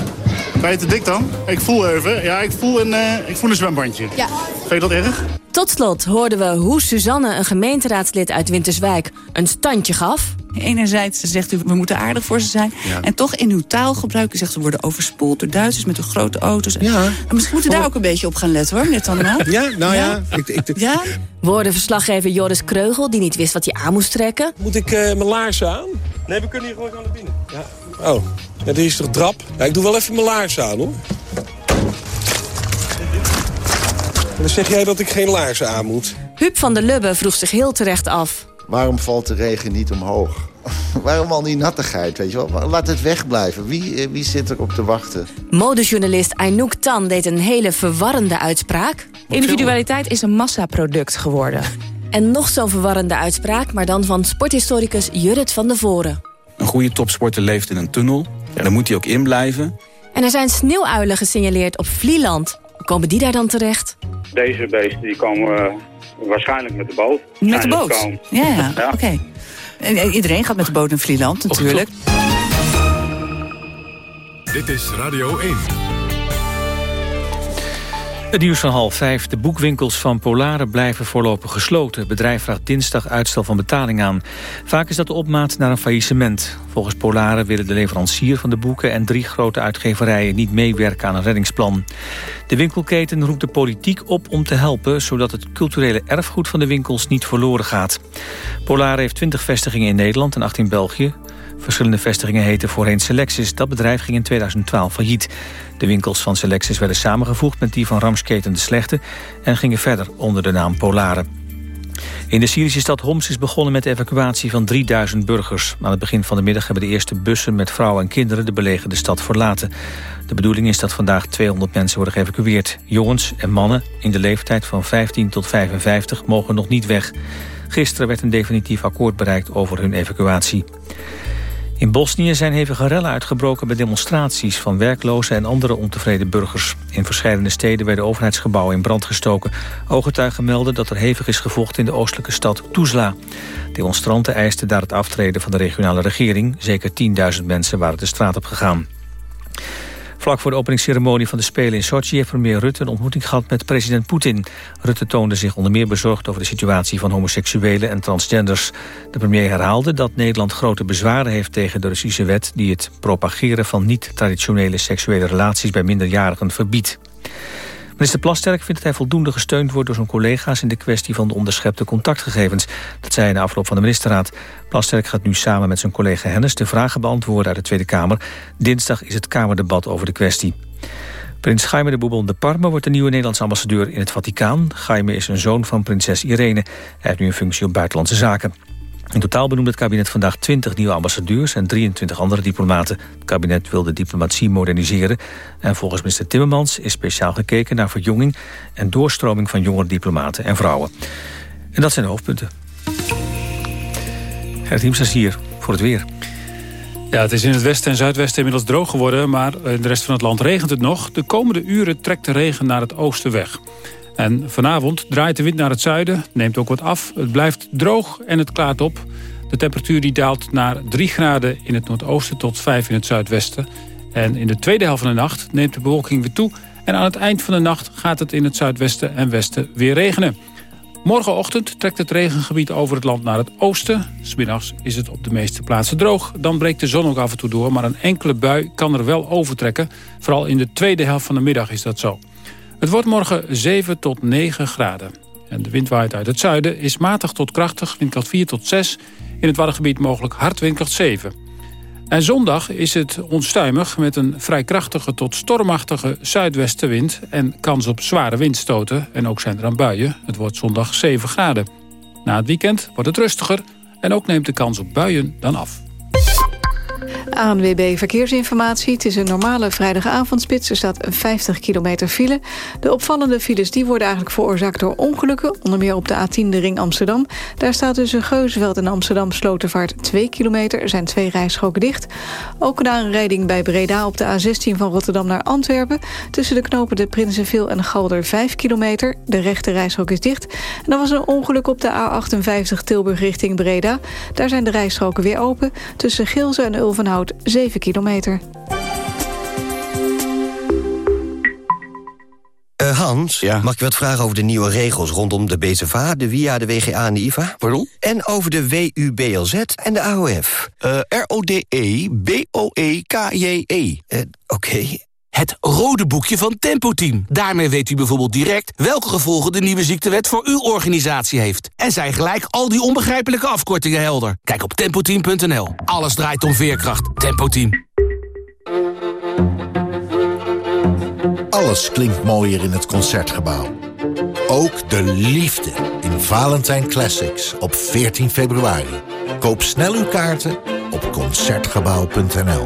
Speaker 24: Ben je te dik dan? Ik voel even. Ja, ik voel een, eh, ik voel een zwembandje.
Speaker 25: Ja.
Speaker 24: Vind je dat erg?
Speaker 16: Tot slot hoorden we hoe Suzanne, een gemeenteraadslid uit Winterswijk, een standje gaf.
Speaker 2: Enerzijds zegt u, we moeten aardig voor ze zijn.
Speaker 26: Ja.
Speaker 2: En toch in uw taalgebruik, u zegt, we worden overspoeld door Duitsers met hun grote auto's.
Speaker 26: Ja.
Speaker 2: En misschien moeten we daar ook een beetje op gaan letten, hoor, meneer Tannema.
Speaker 26: Ja, nou ja. Ik, ik,
Speaker 2: Ja?
Speaker 16: Woordenverslaggever Joris Kreugel, die niet wist wat hij aan moest trekken.
Speaker 24: Moet ik eh, mijn laarzen aan? Nee, we kunnen hier gewoon gaan naar binnen. Ja. Oh, ja, dit is toch drap? Ja, ik doe wel even mijn laarzen aan, hoor. En dan zeg jij dat ik geen laarzen aan moet.
Speaker 16: Huub van der Lubbe vroeg zich heel terecht af.
Speaker 26: Waarom valt de regen niet omhoog? Waarom al die nattigheid, weet je wel? Laat het wegblijven. Wie, eh, wie zit er op te wachten?
Speaker 16: Modejournalist Aynouk Tan deed een hele verwarrende uitspraak.
Speaker 7: Individualiteit is een massaproduct geworden.
Speaker 16: En nog zo'n verwarrende uitspraak, maar dan van sporthistoricus Jurrit van de Voren.
Speaker 27: Een goede topsporter leeft in een tunnel. En daar moet hij ook in blijven.
Speaker 16: En er zijn sneeuwuilen gesignaleerd op Vlieland. Hoe komen die daar dan terecht?
Speaker 28: Deze beesten die komen eh, waarschijnlijk met de boot.
Speaker 2: Met de boot? Ja, ja. oké. En, eh, Iedereen gaat met de boot naar Vlieland, natuurlijk.
Speaker 1: Dit is Radio 1.
Speaker 4: Het nieuws van half vijf. De boekwinkels van Polaren blijven voorlopig gesloten. Het bedrijf vraagt dinsdag uitstel van betaling aan. Vaak is dat de opmaat naar een faillissement. Volgens Polaren willen de leverancier van de boeken... en drie grote uitgeverijen niet meewerken aan een reddingsplan. De winkelketen roept de politiek op om te helpen... zodat het culturele erfgoed van de winkels niet verloren gaat. Polaren heeft 20 vestigingen in Nederland en 8 in België. Verschillende vestigingen heten voorheen Selectis. Dat bedrijf ging in 2012 failliet. De winkels van Selectis werden samengevoegd met die van Ramsketen de Slechte... en gingen verder onder de naam Polaren. In de Syrische stad Homs is begonnen met de evacuatie van 3000 burgers. Aan het begin van de middag hebben de eerste bussen met vrouwen en kinderen de belegerde stad verlaten. De bedoeling is dat vandaag 200 mensen worden geëvacueerd. Jongens en mannen in de leeftijd van 15 tot 55 mogen nog niet weg. Gisteren werd een definitief akkoord bereikt over hun evacuatie. In Bosnië zijn hevige rellen uitgebroken bij demonstraties van werklozen en andere ontevreden burgers. In verschillende steden werden overheidsgebouwen in brand gestoken. Ooggetuigen melden dat er hevig is gevochten in de oostelijke stad Tuzla. Demonstranten eisten daar het aftreden van de regionale regering. Zeker 10.000 mensen waren de straat op gegaan. Vlak voor de openingsceremonie van de Spelen in Sochi... heeft premier Rutte een ontmoeting gehad met president Poetin. Rutte toonde zich onder meer bezorgd over de situatie van homoseksuelen en transgenders. De premier herhaalde dat Nederland grote bezwaren heeft tegen de Russische wet... die het propageren van niet-traditionele seksuele relaties bij minderjarigen verbiedt. Minister Plasterk vindt dat hij voldoende gesteund wordt door zijn collega's... in de kwestie van de onderschepte contactgegevens. Dat zei hij de afloop van de ministerraad. Plasterk gaat nu samen met zijn collega Hennis de vragen beantwoorden uit de Tweede Kamer. Dinsdag is het Kamerdebat over de kwestie. Prins Jaime de Bourbon de Parma wordt de nieuwe Nederlandse ambassadeur in het Vaticaan. Jaime is een zoon van prinses Irene. Hij heeft nu een functie op buitenlandse zaken. In totaal benoemde het kabinet vandaag 20 nieuwe ambassadeurs en 23 andere diplomaten. Het kabinet wil de diplomatie moderniseren. En volgens minister Timmermans is speciaal gekeken naar verjonging en doorstroming van jongere diplomaten en vrouwen. En dat zijn de hoofdpunten. Gert Hiemstra is hier voor het weer.
Speaker 29: Ja, het is in het westen en zuidwesten inmiddels droog geworden... maar in de rest van het land regent het nog. De komende uren trekt de regen naar het oosten weg. En vanavond draait de wind naar het zuiden, neemt ook wat af. Het blijft droog en het klaart op. De temperatuur die daalt naar 3 graden in het noordoosten tot 5 in het zuidwesten. En in de tweede helft van de nacht neemt de bewolking weer toe... en aan het eind van de nacht gaat het in het zuidwesten en westen weer regenen. Morgenochtend trekt het regengebied over het land naar het oosten. Smiddags is het op de meeste plaatsen droog. Dan breekt de zon ook af en toe door, maar een enkele bui kan er wel overtrekken. Vooral in de tweede helft van de middag is dat zo. Het wordt morgen 7 tot 9 graden. En de wind waait uit het zuiden, is matig tot krachtig, windkracht 4 tot 6. In het Waddengebied mogelijk hard windkracht 7. En zondag is het onstuimig met een vrij krachtige tot stormachtige zuidwestenwind... en kans op zware windstoten. En ook zijn er aan buien. Het wordt zondag 7 graden. Na het weekend wordt het rustiger en ook neemt de kans op buien dan af.
Speaker 30: ANWB Verkeersinformatie. Het is een normale vrijdagavondspits. Er staat 50 kilometer file. De opvallende files die worden eigenlijk veroorzaakt door ongelukken. Onder meer op de A10 de ring Amsterdam. Daar staat tussen Geusveld en Amsterdam Slotervaart 2 kilometer. Er zijn twee rijstroken dicht. Ook een aanrijding bij Breda op de A16 van Rotterdam naar Antwerpen. Tussen de knopen de Prinsenveel en Galder 5 kilometer. De rechte rijstrook is dicht. En er was een ongeluk op de A58 Tilburg richting Breda. Daar zijn de rijstroken weer open. Tussen Gilze en Ulvenhout 7 kilometer.
Speaker 10: Eh,
Speaker 31: Uh, Hans, mag ik wat vragen over de nieuwe regels rondom de BZVA, de WIA, de WGA en de IVA?
Speaker 32: Pardon?
Speaker 31: En over de WUBLZ en de AOF.
Speaker 32: Uh, R-O-D-E, B-O-E-K-J-E.
Speaker 31: Uh, Oké.
Speaker 32: Het rode boekje van Tempo Team. Daarmee weet u bijvoorbeeld direct welke gevolgen de nieuwe ziektewet voor uw organisatie heeft. En zijn gelijk al die onbegrijpelijke afkortingen helder. Kijk op tempoteam.nl. Alles draait om veerkracht. Tempo Team.
Speaker 26: Alles klinkt mooier in het Concertgebouw. Ook de liefde in Valentijn Classics op 14 februari. Koop snel uw kaarten op Concertgebouw.nl.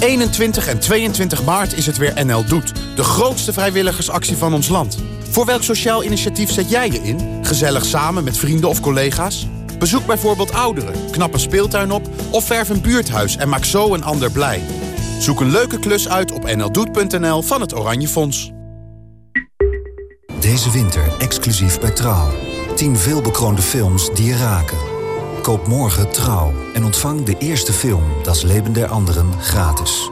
Speaker 33: 21 en 22 maart is het weer NL Doet. De grootste vrijwilligersactie van ons land. Voor welk sociaal initiatief zet jij je in? Gezellig samen met vrienden of collega's? Bezoek bijvoorbeeld ouderen, knap een speeltuin op... of verf een buurthuis en maak zo een ander blij. Zoek een leuke klus uit op nldoet.nl van het Oranje Fonds.
Speaker 34: Deze winter exclusief bij Trouw. 10 veelbekroonde films die je raken. Koop morgen Trouw en ontvang de eerste film Das Leben der Anderen gratis.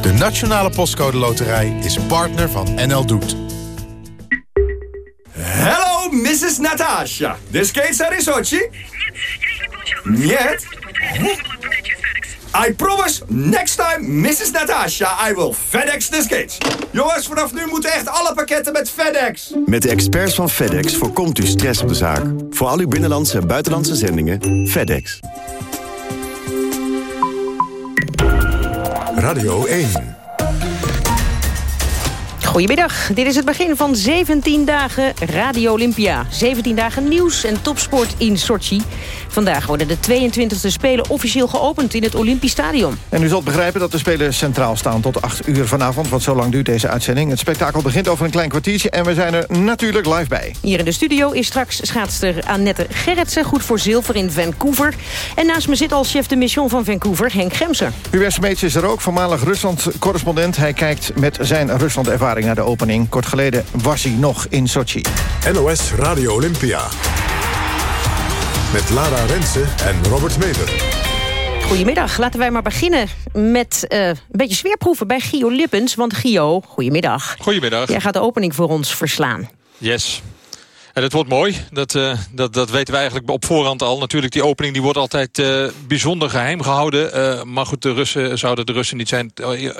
Speaker 33: De Nationale Postcode Loterij is partner van NL Doet.
Speaker 35: Hello, Mrs. Natasha. This case are Sochi? Niet. I promise, next time, Mrs. Natasha, I will FedEx the skates. Jongens, vanaf nu moeten echt alle pakketten met FedEx.
Speaker 36: Met de experts van FedEx voorkomt u stress op de zaak. Voor al uw binnenlandse en buitenlandse zendingen, FedEx.
Speaker 1: Radio 1.
Speaker 37: Goedemiddag, dit is het begin van 17 dagen Radio Olympia. 17 dagen nieuws en topsport in Sochi. Vandaag worden de 22e Spelen officieel geopend in het Olympisch Stadion.
Speaker 38: En u zult begrijpen dat de Spelen centraal staan tot 8 uur vanavond... want zo lang duurt deze uitzending. Het spektakel begint over een klein kwartiertje... en we zijn er natuurlijk live bij.
Speaker 37: Hier in de studio is straks schaatster Annette Gerritsen... goed voor zilver in Vancouver. En naast me zit al chef de mission van Vancouver, Henk Gemser.
Speaker 38: Hubert Smeets is er ook, voormalig Rusland-correspondent. Hij kijkt met zijn Rusland-ervaring naar de opening. Kort geleden was hij nog in Sochi.
Speaker 1: NOS Radio Olympia. Met Lara Rensen en Robert Meder.
Speaker 37: Goedemiddag, laten wij maar beginnen met uh, een beetje sfeerproeven bij Gio Lippens. Want Gio, goedemiddag.
Speaker 39: Goedemiddag.
Speaker 37: Jij gaat de opening voor ons verslaan.
Speaker 39: Yes. Het wordt mooi, dat, uh, dat, dat weten wij eigenlijk op voorhand al. Natuurlijk, die opening die wordt altijd uh, bijzonder geheim gehouden. Uh, maar goed, de Russen zouden de Russen niet zijn.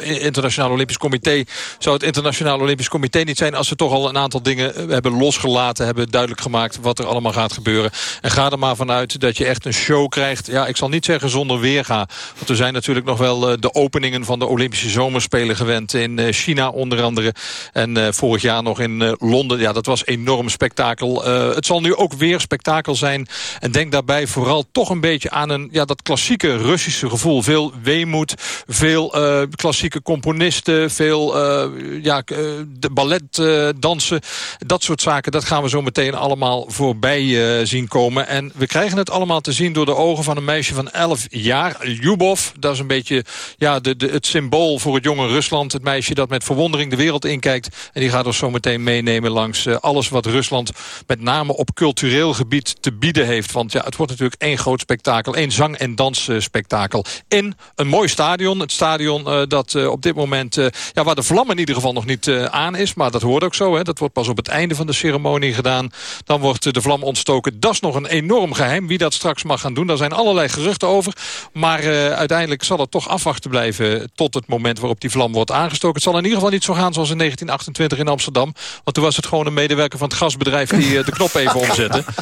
Speaker 39: Internationaal Olympisch Comité zou het Internationaal Olympisch Comité niet zijn... als ze toch al een aantal dingen hebben losgelaten, hebben duidelijk gemaakt... wat er allemaal gaat gebeuren. En ga er maar vanuit dat je echt een show krijgt. Ja, ik zal niet zeggen zonder weerga. Want er zijn natuurlijk nog wel de openingen van de Olympische Zomerspelen gewend. In China onder andere. En vorig jaar nog in Londen. Ja, dat was enorm spektakel. Uh, het zal nu ook weer spektakel zijn. En denk daarbij vooral toch een beetje aan een, ja, dat klassieke Russische gevoel. Veel weemoed, veel uh, klassieke componisten, veel uh, ja, de balletdansen. dat soort zaken, dat gaan we zo meteen allemaal voorbij zien komen. En we krijgen het allemaal te zien door de ogen van een meisje van 11 jaar. Ljubov, dat is een beetje ja, de, de, het symbool voor het jonge Rusland. Het meisje dat met verwondering de wereld inkijkt. En die gaat ons zo meteen meenemen langs alles wat Rusland met name op cultureel gebied te bieden heeft. Want ja, het wordt natuurlijk één groot spektakel. één zang- en dansspektakel. In een mooi stadion. Het stadion uh, dat uh, op dit moment... Uh, ja, waar de vlam in ieder geval nog niet aan is. Maar dat hoort ook zo. Hè. Dat wordt pas op het einde van de ceremonie gedaan. Dan wordt de vlam ontstoken. Dat is nog een enorm geheim. Wie dat straks mag gaan doen. Daar zijn allerlei geruchten over. Maar uiteindelijk zal het toch afwachten blijven... tot het moment waarop die vlam wordt aangestoken. Het zal in ieder geval niet zo gaan zoals in 1928 in Amsterdam. Want toen was het gewoon een medewerker van het gasbedrijf hij de knop even omzette.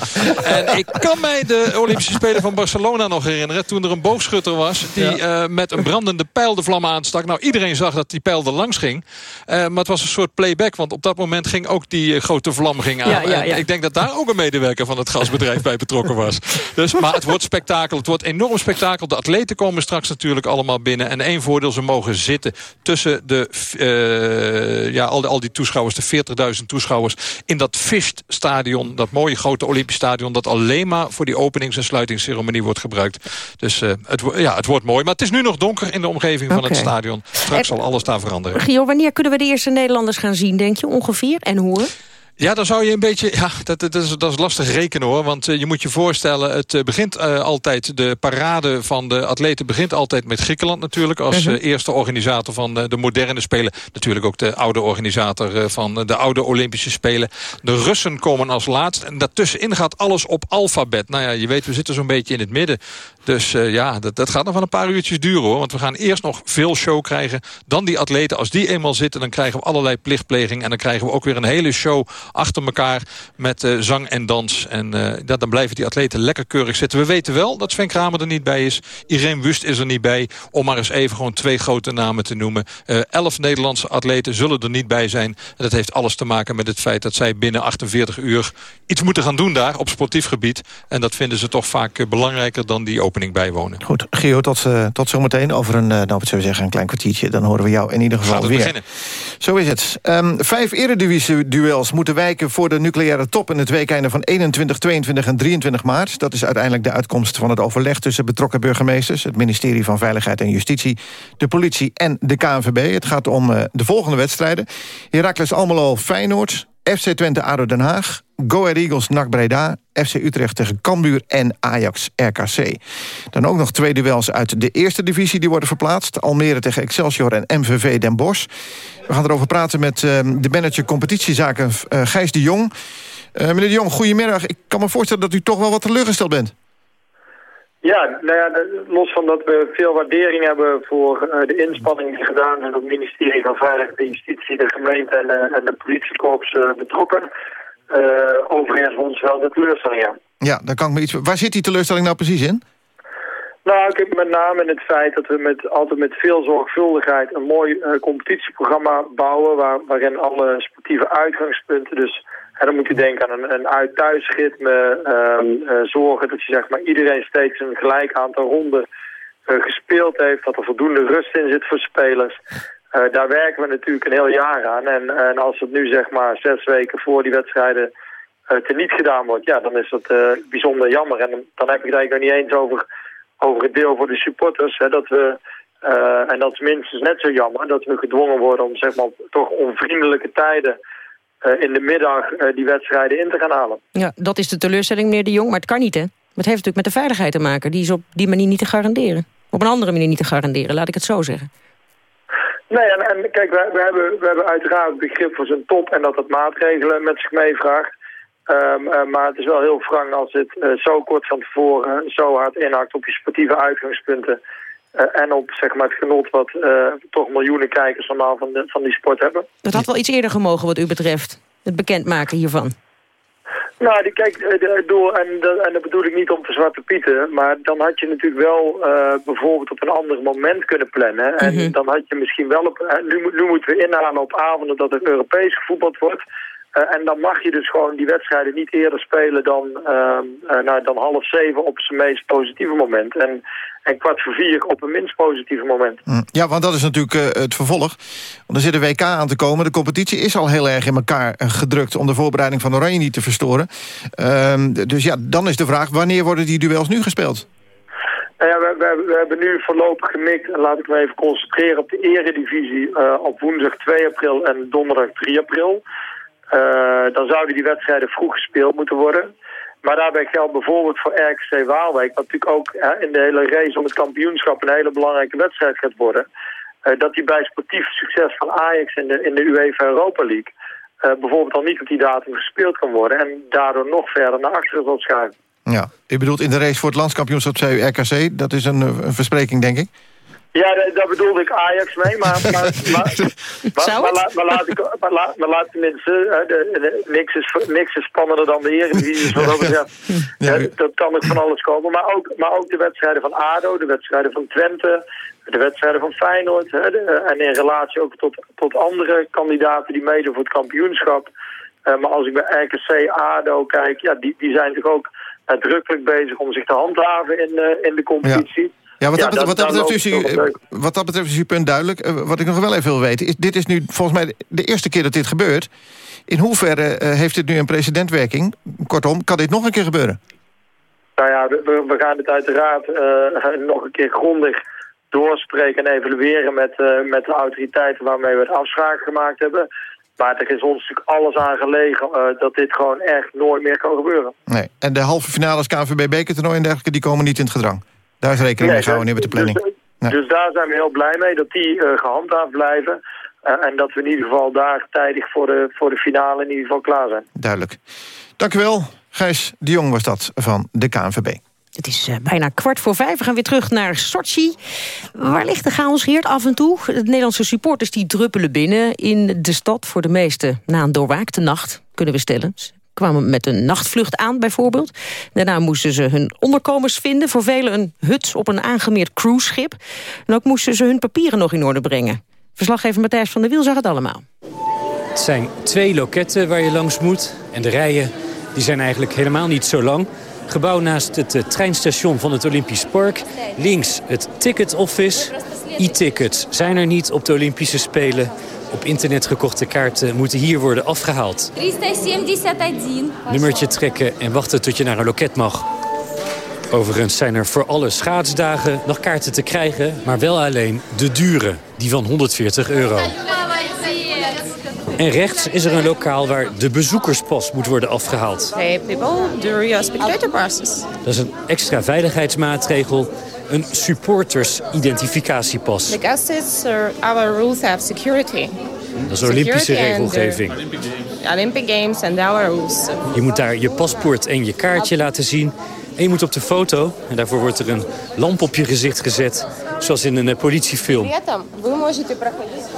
Speaker 39: En ik kan mij de Olympische Spelen van Barcelona nog herinneren... toen er een boogschutter was die met een brandende pijl de vlam aanstak. Nou, iedereen zag dat die pijl er langs ging. maar het was een soort playback, want op dat moment ging ook die grote vlam ging aan. En ik denk dat daar ook een medewerker van het gasbedrijf bij betrokken was. Dus, maar het wordt spektakel, het wordt enorm spektakel. De atleten komen straks natuurlijk allemaal binnen. En één voordeel, ze mogen zitten tussen de, uh, ja, al, die, al die toeschouwers, de 40.000 toeschouwers... in dat FIST-stadion, dat mooie grote Olympisch stadion... dat alleen maar voor die openings- en sluitingsceremonie wordt gebruikt. Dus uh, het, ja, het wordt mooi. Maar het is nu nog donker in de omgeving van het stadion. Straks zal alles daar veranderen.
Speaker 37: Gio, wanneer kunnen we de eerste Nederlanders gaan zien, denk je, ongeveer? En hoe?
Speaker 39: Ja, dan zou je een beetje... Ja, dat, dat, is, dat is lastig rekenen hoor. Want uh, je moet je voorstellen, het uh, begint uh, altijd... de parade van de atleten begint altijd met Griekenland natuurlijk... als -huh. eerste organisator van de moderne Spelen. Natuurlijk ook de oude organisator van de oude Olympische Spelen. De Russen komen als laatst. En daartussenin gaat alles op alfabet. Nou ja, je weet, we zitten zo'n beetje in het midden. Dus ja, dat, dat gaat nog wel een paar uurtjes duren hoor. Want we gaan eerst nog veel show krijgen. Dan die atleten, als die eenmaal zitten... dan krijgen we allerlei plichtpleging. En dan krijgen we ook weer een hele show achter elkaar met uh, zang en dans. En uh, dat, dan blijven die atleten lekker keurig zitten. We weten wel dat Sven Kramer er niet bij is. Irene Wust is er niet bij. Om maar eens even gewoon twee grote namen te noemen. Uh, elf Nederlandse atleten zullen er niet bij zijn. En dat heeft alles te maken met het feit dat zij binnen 48 uur... iets moeten gaan doen daar op sportief gebied. En dat vinden ze toch vaak belangrijker dan die opening bijwonen.
Speaker 38: Goed, Gio, tot, tot zometeen. Over een, nou, wat zou zeggen, een klein kwartiertje. Dan horen we jou in ieder geval weer.
Speaker 39: Beginnen.
Speaker 38: Zo is het. Um, vijf eredivisie-duels moeten wijken voor de nucleaire top... in het weekeinde van 21, 22 en 23 maart. Dat is uiteindelijk de uitkomst van het overleg tussen betrokken burgemeesters... het ministerie van Veiligheid en Justitie, de politie en de KNVB. Het gaat om uh, de volgende wedstrijden. Heracles Almelo Feyenoord, FC Twente ADO Den Haag... Go Ahead Eagles NAC Breda, FC Utrecht tegen Cambuur en Ajax RKC. Dan ook nog twee duels uit de eerste divisie die worden verplaatst. Almere tegen Excelsior en MVV Den Bosch. We gaan erover praten met uh, de manager competitiezaken uh, Gijs de Jong. Uh, meneer de Jong, goedemiddag. Ik kan me voorstellen dat u toch wel wat teleurgesteld bent.
Speaker 40: Ja, nou ja, los van dat we veel waardering hebben voor uh, de inspanningen die gedaan zijn door het ministerie van Veiligheid en Justitie, de gemeente en, uh, en de politiekorps uh, betrokken. overigens ons wel de teleurstelling, ja.
Speaker 38: Ja, daar kan ik me iets... Waar zit die teleurstelling nou precies in?
Speaker 40: Nou, ik heb met name in het feit dat we met, altijd met veel zorgvuldigheid een mooi competitieprogramma bouwen... Waar, waarin alle sportieve uitgangspunten, dus en dan moet u denken aan een, een uit-thuisritme, uh, zorgen dat je zeg maar, iedereen steeds een gelijk aantal ronden uh, gespeeld heeft, dat er voldoende rust in zit voor spelers. daar werken we natuurlijk een heel jaar aan. En, en als het nu zeg maar zes weken voor die wedstrijden teniet gedaan wordt, ja, dan is dat bijzonder jammer. En dan heb ik het eigenlijk nog niet eens over, over het deel voor de supporters, hè, dat we... en dat is minstens net zo jammer dat we gedwongen worden om zeg maar, toch onvriendelijke tijden in de middag uh, die wedstrijden in te gaan halen.
Speaker 37: Ja, dat is de teleurstelling, meneer de Jong, maar het kan niet, hè? Het heeft natuurlijk met de veiligheid te maken. Die is op die manier niet te garanderen. Op een andere manier niet te garanderen, laat ik het zo zeggen.
Speaker 40: Nee, en, en kijk, we, we, hebben, we hebben uiteraard begrip voor zijn top... en dat het maatregelen met zich meevraagt. Um, uh, maar het is wel heel wrang als het zo kort van tevoren... zo hard inhakt op je sportieve uitgangspunten... Uh, en op zeg maar, het genot wat uh, toch miljoenen kijkers normaal van, de, van die sport hebben.
Speaker 37: Dat had wel iets eerder gemogen wat u betreft, het bekendmaken hiervan.
Speaker 40: Nou, die, kijk, het doel, en, en dat bedoel ik niet om te zwarte pieten... maar dan had je natuurlijk wel uh, bijvoorbeeld op een ander moment kunnen plannen. En mm -hmm. dan had je misschien wel... Op, nu, nu moeten we inhalen op avonden dat er Europees gevoetbald wordt... Uh, en dan mag je dus gewoon die wedstrijden niet eerder spelen dan, uh, uh, nou, dan half zeven op zijn meest positieve moment. En, en kwart voor vier op een minst positieve moment.
Speaker 38: Ja, want dat is natuurlijk het vervolg. Want er zit een WK aan te komen. De competitie is al heel erg in elkaar gedrukt... om de voorbereiding van Oranje niet te verstoren. Ehm, dus ja, dan is de vraag, wanneer worden die duels nu gespeeld?
Speaker 40: Nou ja, we, we, we, hebben nu voorlopig gemikt, en laat ik me even concentreren op de eredivisie... op woensdag 2 april en donderdag 3 april... Uh, dan zouden die wedstrijden vroeg gespeeld moeten worden. Maar daarbij geldt bijvoorbeeld voor RKC Waalwijk... wat natuurlijk ook in de hele race om het kampioenschap... een hele belangrijke wedstrijd gaat worden... Uh, dat die bij sportief succes van Ajax in de, in de UEFA Europa League... Uh, bijvoorbeeld al niet op die datum gespeeld kan worden... en daardoor nog verder naar achteren zal schuiven.
Speaker 38: Ja, u bedoelt in de race voor het landskampioenschap CU RKC... dat is een, een verspreking, denk ik?
Speaker 40: Ja, dat, dat bedoelde ik Ajax mee, maar, maar, maar, maar, maar, la- maar laat, ik, maar, la- maar laat tenminste, hè, de, de- niks, is, niks is spannender dan de Eredivisie, dus wat dat hè, dat kan ook van alles komen. Maar ook, maar ook de wedstrijden van ADO, de wedstrijden van Twente, de wedstrijden van Feyenoord, hè, de- en in relatie ook tot, tot andere kandidaten die meedoen voor het kampioenschap. Eh, maar als ik bij RKC, ADO kijk, ja, die, die zijn toch ook nadrukkelijk bezig om zich te handhaven in, eh, in de competitie.
Speaker 38: Ja, wat, dat, betreft- wat, dat betreft is u, wat dat betreft is uw punt duidelijk. Eh, wat ik nog wel even wil weten, is dit is nu volgens mij de eerste keer dat dit gebeurt. In hoeverre eh, heeft dit nu een precedentwerking? Kortom, kan dit nog een keer gebeuren?
Speaker 40: Nou ja, we, we- gaan het uiteraard eh, nog een keer grondig doorspreken en evalueren met, met de autoriteiten waarmee we het afspraak gemaakt hebben. Maar er is ons natuurlijk alles aan gelegen dat dit gewoon echt nooit meer kan gebeuren.
Speaker 38: Nee. En de halve finales KNVB bekertoernooi en dergelijke... die komen niet in het gedrang. Daar is rekening mee
Speaker 40: Nee,
Speaker 38: gehouden nu met de planning.
Speaker 40: Dus, dus daar zijn we heel blij mee dat die eh, gehandhaafd blijven. Eh, en dat we in ieder geval daar tijdig voor de, voor de finale in ieder geval klaar zijn.
Speaker 38: Duidelijk. Dank u wel. Gijs de Jong was dat van de KNVB.
Speaker 37: Het is eh, bijna kwart voor vijf. We gaan weer terug naar Sochi. Waar ligt de chaos heert af en toe? De Nederlandse supporters die druppelen binnen in de stad... voor de meeste na een doorwaakte nacht, kunnen we stellen. Kwamen met een nachtvlucht aan bijvoorbeeld. Daarna moesten ze hun onderkomers vinden. Voor velen een hut op een aangemeerd cruiseschip. En ook moesten ze hun papieren nog in orde brengen. Verslaggever Matthijs van der Wiel zag het allemaal.
Speaker 41: Het zijn twee loketten waar je langs moet. En de rijen die zijn eigenlijk helemaal niet zo lang. Gebouw naast het eh, treinstation van het Olympisch Park. Links het ticket office. E-tickets zijn er niet op de Olympische Spelen. Op internet gekochte kaarten moeten hier worden afgehaald.
Speaker 42: 371.
Speaker 41: Nummertje trekken en wachten tot je naar een loket mag. Overigens zijn er voor alle schaatsdagen nog kaarten te krijgen... maar wel alleen de dure, die van 140 euro. En rechts is er een lokaal waar de bezoekerspas moet worden afgehaald.
Speaker 43: Hey people, do you spectator passes?
Speaker 41: Dat is een extra veiligheidsmaatregel, een supporters-identificatiepas.
Speaker 43: Because zijn our rules have security.
Speaker 41: Dat is Olympische
Speaker 43: uh,
Speaker 41: regelgeving.
Speaker 43: Games rules.
Speaker 41: Je moet daar je paspoort en je kaartje laten zien. En je moet op de foto, en daarvoor wordt er een lamp op je gezicht gezet... zoals in een eh, politiefilm.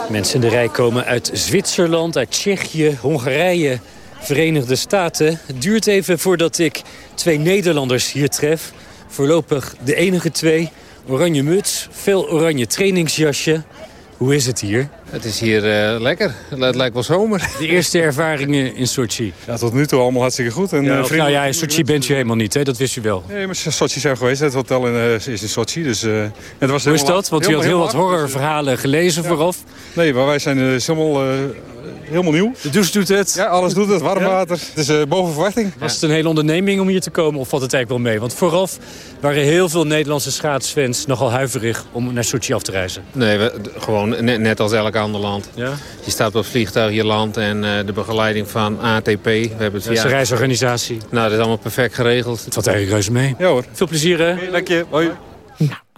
Speaker 41: Mensen in de rij komen uit Zwitserland, uit Tsjechië, Hongarije... Verenigde Staten. Het duurt even voordat ik twee Nederlanders hier tref. Voorlopig de enige twee. Oranje muts, veel oranje trainingsjasje. Hoe is het hier?
Speaker 44: Het is hier eh, lekker. Het lijkt wel zomer.
Speaker 41: De eerste ervaringen in Sochi.
Speaker 45: Ja, tot nu toe allemaal hartstikke goed. En,
Speaker 41: Ja,
Speaker 45: eh,
Speaker 41: of-
Speaker 45: vrienden-
Speaker 41: nou ja, in Sochi bent u helemaal niet, hè? dat wist u wel.
Speaker 45: Nee, maar Sochi zijn we geweest. Het hotel in, eh, is in Sochi. Dus, eh, het was
Speaker 41: Hoe is dat? Want u had heel wat
Speaker 45: helemaal-
Speaker 41: horrorverhalen gelezen vooraf.
Speaker 45: Nee, maar wij zijn is helemaal, eh, helemaal nieuw.
Speaker 41: De douche doet het.
Speaker 45: Ja, alles doet het. Warm
Speaker 41: Ja.
Speaker 45: water. Het is eh, boven verwachting.
Speaker 41: Was het een hele onderneming om hier te komen of valt het eigenlijk wel mee? Want vooraf waren heel veel Nederlandse schaatsfans nogal huiverig om naar Sochi af te reizen.
Speaker 44: Nee, we, gewoon net, net als elk ander land.
Speaker 41: Ja?
Speaker 44: Je staat op het vliegtuig, je landt en eh, de begeleiding van ATP. We hebben het
Speaker 41: Dat is een reisorganisatie.
Speaker 44: Nou, dat is allemaal perfect geregeld.
Speaker 41: Het valt eigenlijk reuze mee.
Speaker 45: Ja hoor.
Speaker 41: Veel plezier, hè?
Speaker 45: Dank je. Hoi.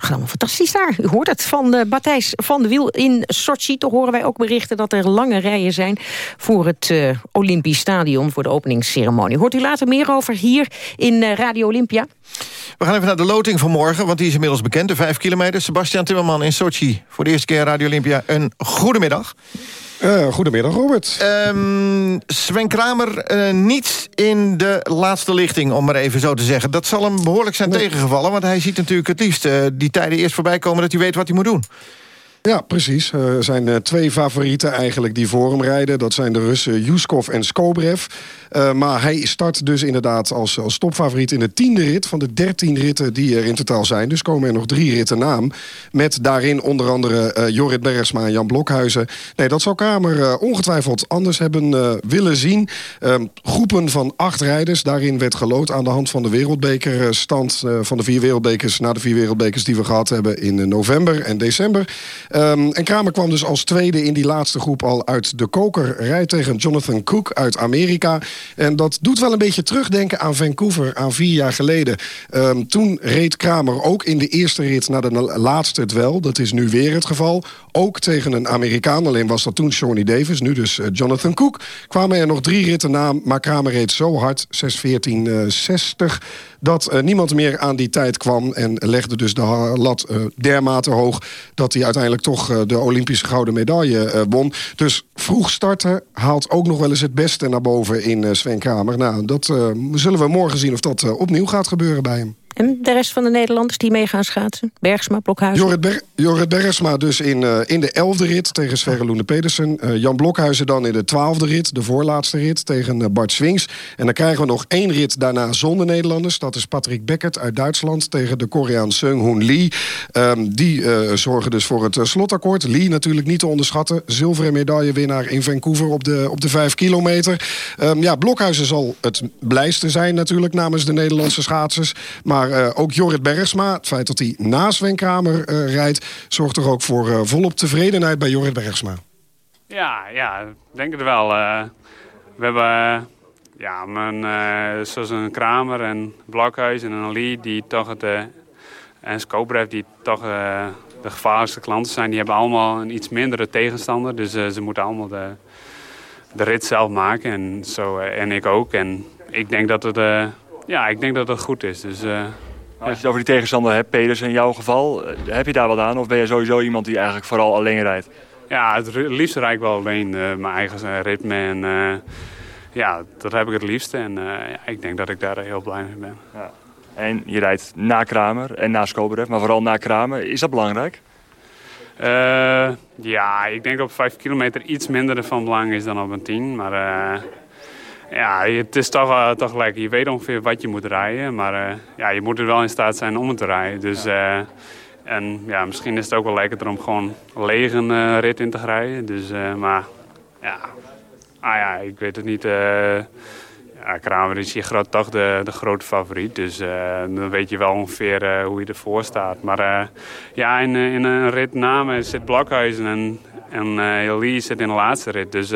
Speaker 37: Allemaal fantastisch daar. U hoort het van uh, Matthijs van de Wiel in Sochi. Toch horen wij ook berichten dat er lange rijen zijn... voor het uh, Olympisch Stadion, voor de openingsceremonie. Hoort u later meer over hier in uh, Radio Olympia?
Speaker 38: We gaan even naar de loting van morgen, want die is inmiddels bekend. De vijf kilometer. Sebastian Timmerman in Sochi. Voor de eerste keer Radio Olympia. Een goedemiddag.
Speaker 46: Uh, goedemiddag, Robert.
Speaker 38: Um, Sven Kramer uh, niet in de laatste lichting, om maar even zo te zeggen. Dat zal hem behoorlijk zijn nee. tegengevallen, want hij ziet natuurlijk het liefst uh, die tijden eerst voorbij komen... dat hij weet wat hij moet doen.
Speaker 46: Ja, precies. Er zijn uh, twee favorieten eigenlijk die voor hem rijden. Dat zijn de Russen Yuskov en Skobrev. Uh, maar hij start dus inderdaad als, als topfavoriet in de tiende rit... van de dertien ritten die er in totaal zijn. Dus komen er nog drie ritten na Met daarin onder andere uh, Jorrit Bergsma en Jan Blokhuizen. Nee, dat zou Kramer ongetwijfeld anders hebben willen zien. groepen van acht rijders. Daarin werd gelood aan de hand van de wereldbekerstand... van de vier wereldbekers na de vier wereldbekers die we gehad hebben in november en december. Ehm, en Kramer kwam dus als tweede in die laatste groep al uit de koker. Rijdt tegen Jonathan Cook uit Amerika. En dat doet wel een beetje terugdenken aan Vancouver, aan vier jaar geleden. Ehm, toen reed Kramer ook in de eerste rit naar de laatste het wel. Dat is nu weer het geval. Ook tegen een Amerikaan, alleen was dat toen Shawnee Davis. Nu dus eh, Jonathan Cook. Kwamen er nog drie ritten na, maar Kramer reed zo hard, 6.14.60 dat uh, niemand meer aan die tijd kwam... en legde dus de lat uh, dermate hoog... dat hij uiteindelijk toch uh, de Olympische gouden medaille won. Dus vroeg starten haalt ook nog wel eens het beste naar boven in Sven Kramer. Nou, dat zullen we morgen zien of dat opnieuw gaat gebeuren bij hem.
Speaker 37: En de rest van de Nederlanders die mee gaan schaatsen? Bergsma, Blokhuizen?
Speaker 46: Jorrit, Ber Bergsma dus in, uh, in de elfde rit tegen Sverre Loene Pedersen. Uh, Jan Blokhuizen dan in de twaalfde rit, de voorlaatste rit tegen uh, Bart Swings. En dan krijgen we nog één rit daarna zonder Nederlanders. Dat is Patrick Beckert uit Duitsland tegen de Koreaan Seung-hoon Lee. Um, die zorgen dus voor het slotakkoord. Lee natuurlijk niet te onderschatten. Zilveren medaillewinnaar in Vancouver op de, op de vijf kilometer. Um, ja, Blokhuizen zal het blijste zijn natuurlijk namens de Nederlandse schaatsers. Maar uh, ook Jorrit Bergsma, het feit dat hij na Sven Kramer uh, rijdt... zorgt er ook voor uh, volop tevredenheid bij Jorrit Bergsma.
Speaker 47: Ja, ja, denk het wel. we hebben ja, zoals een Kramer en Blokhuis en een Lee... die toch het, en Skobrev die toch de gevaarlijkste klanten zijn... die hebben allemaal een iets mindere tegenstander. Dus ze moeten allemaal de, de rit zelf maken. En, zo, en ik ook. En ik denk dat het ja, ik denk dat dat goed is. Dus, uh,
Speaker 48: als je het over die tegenstander hebt, Peders in jouw geval, eh, heb je daar wat aan? Of ben je sowieso iemand die eigenlijk vooral alleen rijdt?
Speaker 47: Ja, het liefst rijd ik wel alleen uh, mijn eigen ritme. En uh, ja, dat heb ik het liefste. En ja, ik denk dat ik daar heel blij mee ben. Ja.
Speaker 48: En je rijdt na Kramer en na Skobrev, maar vooral na Kramer. Is dat belangrijk?
Speaker 47: ja, ik denk dat op 5 kilometer iets minder van belang is dan op een 10. Maar ja, het is toch, uh, toch lekker. Je weet ongeveer wat je moet rijden. Maar uh, ja, je moet er wel in staat zijn om het te rijden. Dus, uh, en ja, misschien is het ook wel lekkerder om gewoon leeg een rit in te rijden. Dus, maar ja, ah, ja, ik weet het niet. ja, Kramer is hier groot, toch de, de grote favoriet. Dus dan weet je wel ongeveer hoe je ervoor staat. Maar ja, in, in een rit na zit Blokhuizen en, en Lee zit in de laatste rit. Dus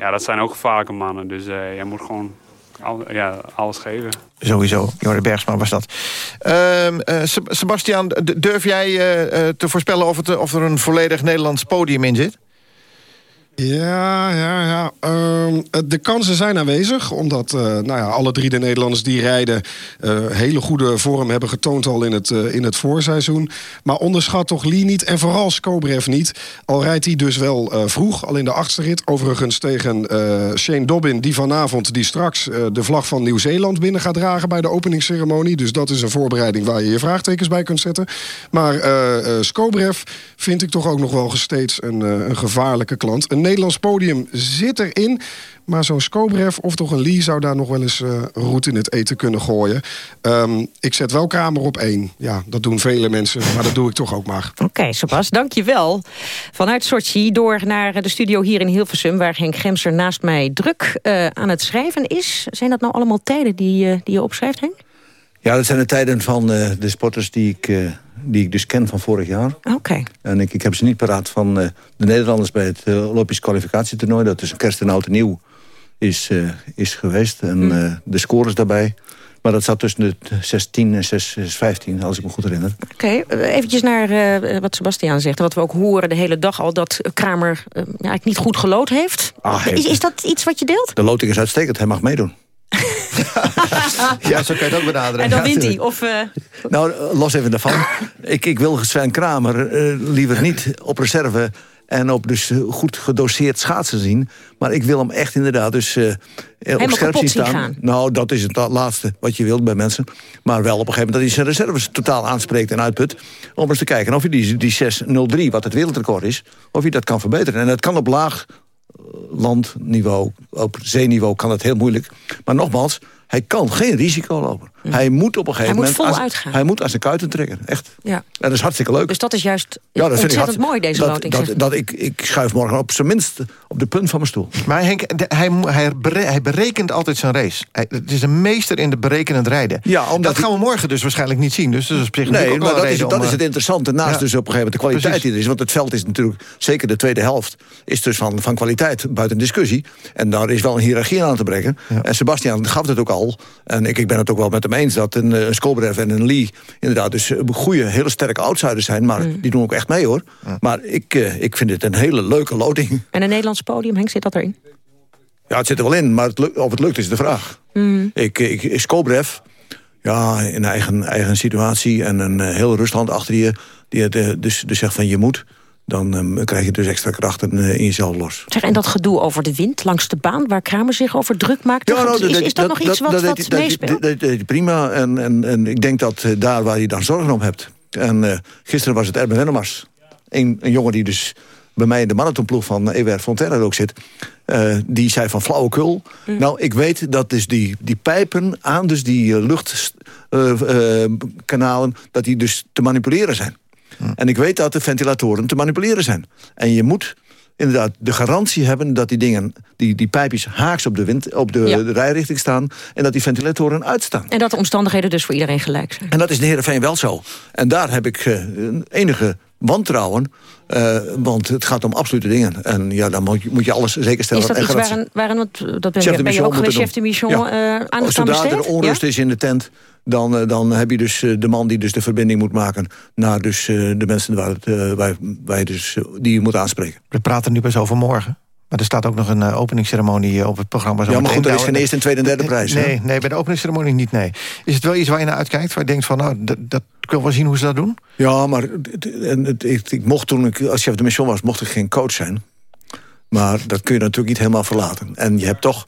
Speaker 47: ja, dat zijn ook gevaarlijke mannen. Dus uh, jij moet gewoon al, ja, alles geven.
Speaker 38: Sowieso, Jorre Bergsma was dat. Uh, uh, Sebastian, durf jij uh, te voorspellen of, het, of er een volledig Nederlands podium in zit?
Speaker 46: Ja, ja, ja. Uh, de kansen zijn aanwezig. Omdat uh, nou ja, alle drie de Nederlanders die rijden... Uh, hele goede vorm hebben getoond al in het, uh, in het voorseizoen. Maar onderschat toch Lee niet. En vooral Skobrev niet. Al rijdt hij dus wel vroeg, al in de achtste rit. Overigens tegen Shane Dobbin, die vanavond... die straks de vlag van Nieuw-Zeeland binnen gaat dragen... bij de openingsceremonie. Dus dat is een voorbereiding waar je je vraagtekens bij kunt zetten. Maar Skobrev vind ik toch ook nog wel steeds een, een gevaarlijke klant. Een Nederlands podium zit erin. Maar zo'n Skobrev of toch een Lee zou daar nog wel eens uh, roet in het eten kunnen gooien. Um, ik zet wel Kamer op één. Ja, dat doen vele mensen, maar dat doe ik toch ook maar.
Speaker 37: Oké, okay, Sebas, dank je wel. Vanuit Sochi door naar de studio hier in Hilversum... waar Henk Gemser naast mij druk uh, aan het schrijven is. Zijn dat nou allemaal tijden die, die je opschrijft, Henk?
Speaker 49: Ja, dat zijn de tijden van de sporters die ik die ik dus ken van vorig jaar.
Speaker 37: Oké.
Speaker 49: En ik, ik heb ze niet paraat van uh, de Nederlanders bij het uh, Olympisch kwalificatietoernooi. Dat is kerst en oud en nieuw is, uh, is geweest. En mm. de scores daarbij. Maar dat zat tussen de 16 en 6, 15, als ik me goed herinner.
Speaker 37: Oké, okay, eventjes naar wat Sebastiaan zegt. Wat we ook horen de hele dag al, dat Kramer ja, eigenlijk niet goed gelood heeft. Ah, is, is dat iets wat je deelt?
Speaker 49: De loting is uitstekend, hij mag meedoen.
Speaker 38: ja, zo kan je het ook benaderen.
Speaker 37: En dan wint hij? Of, uh...
Speaker 49: Nou, los even daarvan. ik, ik wil Sven Kramer uh, liever niet op reserve... en op dus goed gedoseerd schaatsen zien. Maar ik wil hem echt inderdaad dus uh, op scherp zien staan. Gaan. Nou, dat is het laatste wat je wilt bij mensen. Maar wel op een gegeven moment dat hij zijn reserves totaal aanspreekt en uitput. Om eens te kijken of je die, die 6.03, wat het wereldrecord is... of je dat kan verbeteren. En dat kan op laag landniveau, op zeeniveau kan het heel moeilijk. Maar nogmaals, hij kan geen risico lopen. Hij moet op een gegeven
Speaker 37: Hij moet
Speaker 49: moment...
Speaker 37: vol
Speaker 49: als-
Speaker 37: uitgaan.
Speaker 49: Hij moet aan zijn kuiten trekken, echt.
Speaker 37: Ja.
Speaker 49: En dat is hartstikke leuk.
Speaker 37: Dus dat is juist
Speaker 49: Ja, dat vind ik
Speaker 37: ontzettend
Speaker 49: hartstikke-
Speaker 37: mooi, deze
Speaker 49: dat,
Speaker 37: loting.
Speaker 49: Dat, dat, ik, ik schuif morgen op zijn minst op de punt van mijn stoel.
Speaker 38: Maar Henk, de- hij, hij, hij berekent altijd zijn race. Hij, het is een meester in de berekenend rijden.
Speaker 49: Ja, omdat
Speaker 38: dat gaan we morgen dus waarschijnlijk niet zien. Dus dat is op zich
Speaker 49: Nee,
Speaker 38: ook
Speaker 49: maar dat, is, dat
Speaker 38: om,
Speaker 49: is het
Speaker 38: eh,
Speaker 49: interessante. Naast
Speaker 38: ja.
Speaker 49: dus op een gegeven moment de kwaliteit
Speaker 38: Precies.
Speaker 49: die er is. Want het veld is natuurlijk, zeker de tweede helft... is dus van, van kwaliteit buiten discussie. En daar is wel een hiërarchie aan te brengen. En Sebastian gaf het ook al. En ik, ik ben het ook wel met hem eens... dat een, eh, een Skobrev en een Lee inderdaad dus eh, goede, hele sterke outsiders zijn. Maar
Speaker 37: Mm.
Speaker 49: die doen ook echt mee, hoor. Maar ik, eh, ik vind het een hele leuke loting.
Speaker 37: En een Nederlands podium, Henk, zit dat erin?
Speaker 49: Ja, het zit er wel in, maar het lukt- of het lukt is de vraag.
Speaker 37: Mm.
Speaker 49: Ik, ik, Skobrev, ja, in eigen, eigen situatie en een heel Rusland achter je... die het, dus, dus zegt van je moet, dan ehm, krijg je dus extra krachten eh, in jezelf los.
Speaker 37: Zeg, en dat gedoe over de wind langs de baan... waar Kramer zich over druk maakt...
Speaker 49: nou,
Speaker 37: is, is dat, nog iets wat,
Speaker 49: dat-
Speaker 37: wat
Speaker 49: dat-
Speaker 37: meespeelt?
Speaker 49: prima. En, en, en ik denk dat eh, daar waar je dan zorgen om hebt... en eh, gisteren was het Erben Wennemars. Een, een jongen die dus bij mij in de marathonploeg van Ewer Fonterra ook zit... die zei van flauwekul. Nou, ik weet dat dus die, die pijpen aan dus die luchtkanalen... dat die dus te manipuleren zijn. En ik weet dat de ventilatoren te manipuleren zijn. En je moet inderdaad de garantie hebben dat die dingen, die, die pijpjes haaks op de, wind, op de,
Speaker 37: Ja.
Speaker 49: de rijrichting staan... en dat die ventilatoren uitstaan.
Speaker 37: En dat de omstandigheden dus voor iedereen gelijk zijn.
Speaker 49: En dat is in Heerenveen wel zo. En daar heb ik een enige wantrouwen. eh, want het gaat om absolute dingen. En ja, dan moet je, moet je alles zeker stellen.
Speaker 37: Is dat
Speaker 49: en
Speaker 37: iets
Speaker 49: garantie-
Speaker 37: waar een, waar een want dat ben, je,
Speaker 49: de
Speaker 37: ben je ook geweest,
Speaker 49: het
Speaker 37: chef de mission,
Speaker 49: Ja.
Speaker 37: aandacht aan
Speaker 49: Zodra er onrust
Speaker 37: Ja?
Speaker 49: is in de tent... Dan, eh, dan heb je dus de man die dus de verbinding moet maken... naar dus, eh, de mensen waar, het, waar, waar je dus, die je moet aanspreken.
Speaker 38: We praten nu pas over morgen. Maar er staat ook nog een openingsceremonie op het programma. zo
Speaker 49: Ja, maar goed, er is geen eerste en tweede en derde prijs. hè?
Speaker 38: Nee, nee, bij de openingsceremonie niet, nee. Is het wel iets waar je naar uitkijkt? Waar je denkt van, nou, dat, dat ik wil wel zien hoe ze dat doen?
Speaker 49: Ja, maar en het- ik, ik mocht toen ik als chef de mission was, mocht ik geen coach zijn. Maar dat kun je natuurlijk niet helemaal verlaten. En je hebt toch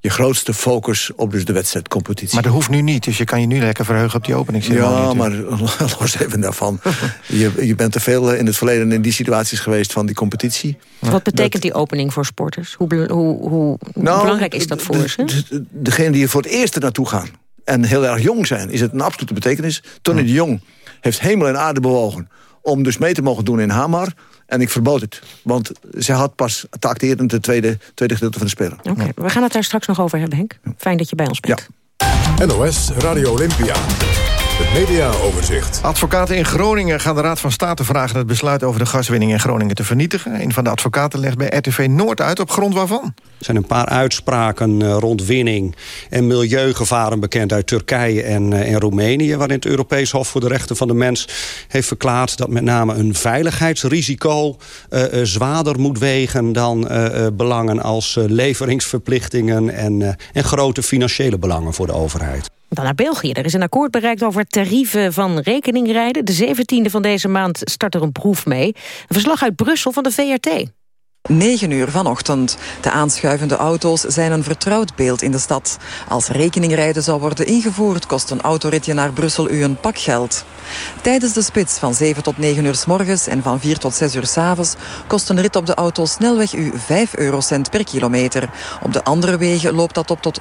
Speaker 49: je grootste focus op dus de wedstrijdcompetitie.
Speaker 38: Maar dat hoeft nu niet, dus je kan je nu lekker verheugen op die openingsceremonie.
Speaker 49: Ja, maar los even daarvan. je, je bent te veel in het verleden in die situaties geweest van die competitie.
Speaker 37: Wat betekent die opening voor sporters? Hoe, hoe, hoe, hoe
Speaker 49: Nou,
Speaker 37: belangrijk is dat voor
Speaker 49: de-
Speaker 37: ze?
Speaker 49: de- Degene die er voor het eerst er naartoe gaan en heel erg jong zijn, is het een absolute betekenis. Tony de Jong heeft hemel en aarde bewogen om dus mee te mogen doen in Hamar. En ik verbood het, want zij had pas te acteren de tweede, tweede gedeelte van de Spelen.
Speaker 37: Oké, we gaan het daar straks nog over hebben, Henk. Fijn dat je bij ons bent.
Speaker 1: NOS Radio Olympia. Het mediaoverzicht.
Speaker 38: Advocaten in Groningen gaan de Raad van State vragen... het besluit over de gaswinning in Groningen te vernietigen. Een van de advocaten legt bij RTV Noord uit op grond waarvan.
Speaker 50: Er zijn een paar uitspraken eh, rond winning en milieugevaren bekend uit Turkije en, eh, en Roemenië... waarin het Europees Hof voor de Rechten van de Mens heeft verklaard... dat met name een veiligheidsrisico eh, eh, zwaarder moet wegen... dan eh, eh, belangen als eh, leveringsverplichtingen en, eh, en grote financiële belangen voor de overheid.
Speaker 37: Dan naar België. Er is een akkoord bereikt over tarieven van rekeningrijden. De 17e van deze maand start er een proef mee. Een verslag uit Brussel van de VRT.
Speaker 51: 9 uur vanochtend. De aanschuivende auto's zijn een vertrouwd beeld in de stad. Als rekeningrijden zou worden ingevoerd, kost een autoritje naar Brussel u een pak geld. Tijdens de spits van 7 tot 9 uur s morgens en van 4 tot 6 uur s avonds kost een rit op de auto snelweg u 5 eurocent per kilometer. Op de andere wegen loopt dat op tot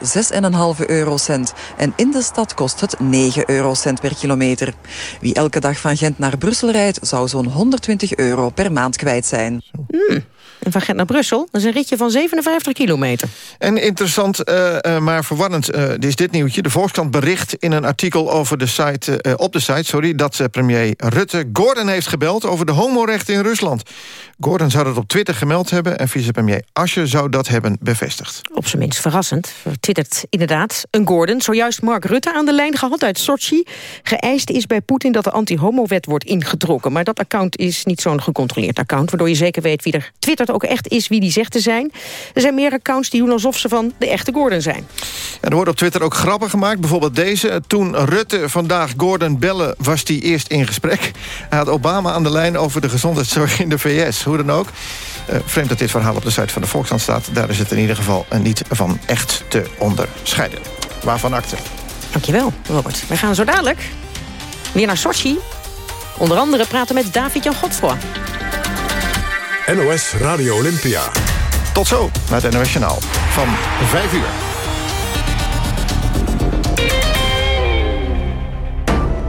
Speaker 51: 6,5 eurocent. En in de stad kost het 9 eurocent per kilometer. Wie elke dag van Gent naar Brussel rijdt, zou zo'n 120 euro per maand kwijt zijn.
Speaker 37: Hmm. En van Gent naar Brussel, dat is een ritje van 57 kilometer.
Speaker 38: En interessant, eh, eh, maar verwarrend eh, dit is dit nieuwtje. De Volkskrant bericht in een artikel over de site, op de site... Sorry, dat premier Rutte Gordon heeft gebeld over de homorechten in Rusland. Gordon zou dat op Twitter gemeld hebben... en vicepremier Asje zou dat hebben bevestigd.
Speaker 37: Op zijn minst verrassend. Twittert inderdaad een Gordon. Zojuist Mark Rutte aan de lijn gehad uit Sochi. Geëist is bij Poetin dat de anti-homo-wet wordt ingetrokken. Maar dat account is niet zo'n gecontroleerd account... waardoor je zeker weet wie er twittert ook echt is wie die zegt te zijn. Er zijn meer accounts die doen alsof ze van de echte Gordon zijn.
Speaker 38: En er wordt op Twitter ook grappen gemaakt. Bijvoorbeeld deze. Toen Rutte vandaag Gordon bellen, was hij eerst in gesprek. Hij had Obama aan de lijn over de gezondheidszorg in de VS. Hoe dan ook. Eh, vreemd dat dit verhaal op de site van de Volkskrant staat. Daar is het in ieder geval niet van echt te onderscheiden. Waarvan akte.
Speaker 37: Dankjewel, Robert. Wij gaan zo dadelijk weer naar Sochi. Onder andere praten met David-Jan Godfroy.
Speaker 1: NOS Radio Olympia.
Speaker 38: Tot zo naar het NOS Journaal van 5 uur.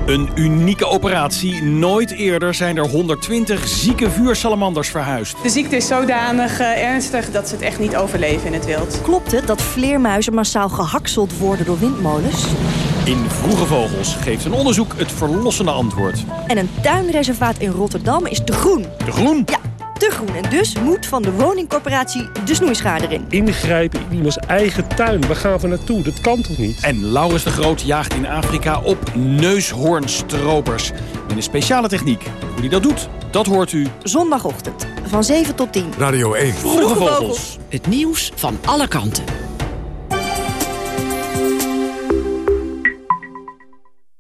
Speaker 52: Een unieke operatie. Nooit eerder zijn er 120 zieke vuursalamanders verhuisd.
Speaker 53: De ziekte is zodanig uh, ernstig dat ze het echt niet overleven in het wild.
Speaker 54: Klopt het dat vleermuizen massaal gehakseld worden door windmolens?
Speaker 52: In Vroege Vogels geeft een onderzoek het verlossende antwoord.
Speaker 54: En een tuinreservaat in Rotterdam is te groen.
Speaker 52: Te groen?
Speaker 54: Ja, te groen. En dus moet van de woningcorporatie de snoeischaar erin.
Speaker 55: Ingrijpen in iemands eigen tuin. Waar gaan we naartoe? Dat kan toch niet?
Speaker 52: En Laurens de Groot jaagt in Afrika op neushoornstropers. Met een speciale techniek. Hoe hij dat doet, dat hoort u...
Speaker 54: Zondagochtend, van 7 tot 10.
Speaker 1: Radio 1.
Speaker 52: Vroege Vogels.
Speaker 7: Het nieuws van alle kanten.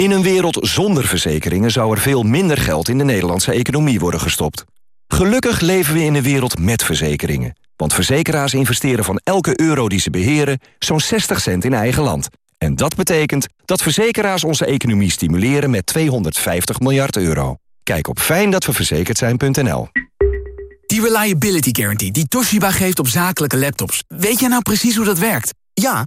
Speaker 56: In een wereld zonder verzekeringen zou er veel minder geld in de Nederlandse economie worden gestopt. Gelukkig leven we in een wereld met verzekeringen. Want verzekeraars investeren van elke euro die ze beheren zo'n 60 cent in eigen land. En dat betekent dat verzekeraars onze economie stimuleren met 250 miljard euro. Kijk op fijndatweverzekerd zijn.nl.
Speaker 57: Die Reliability Guarantee die Toshiba geeft op zakelijke laptops. Weet jij nou precies hoe dat werkt?
Speaker 33: Ja,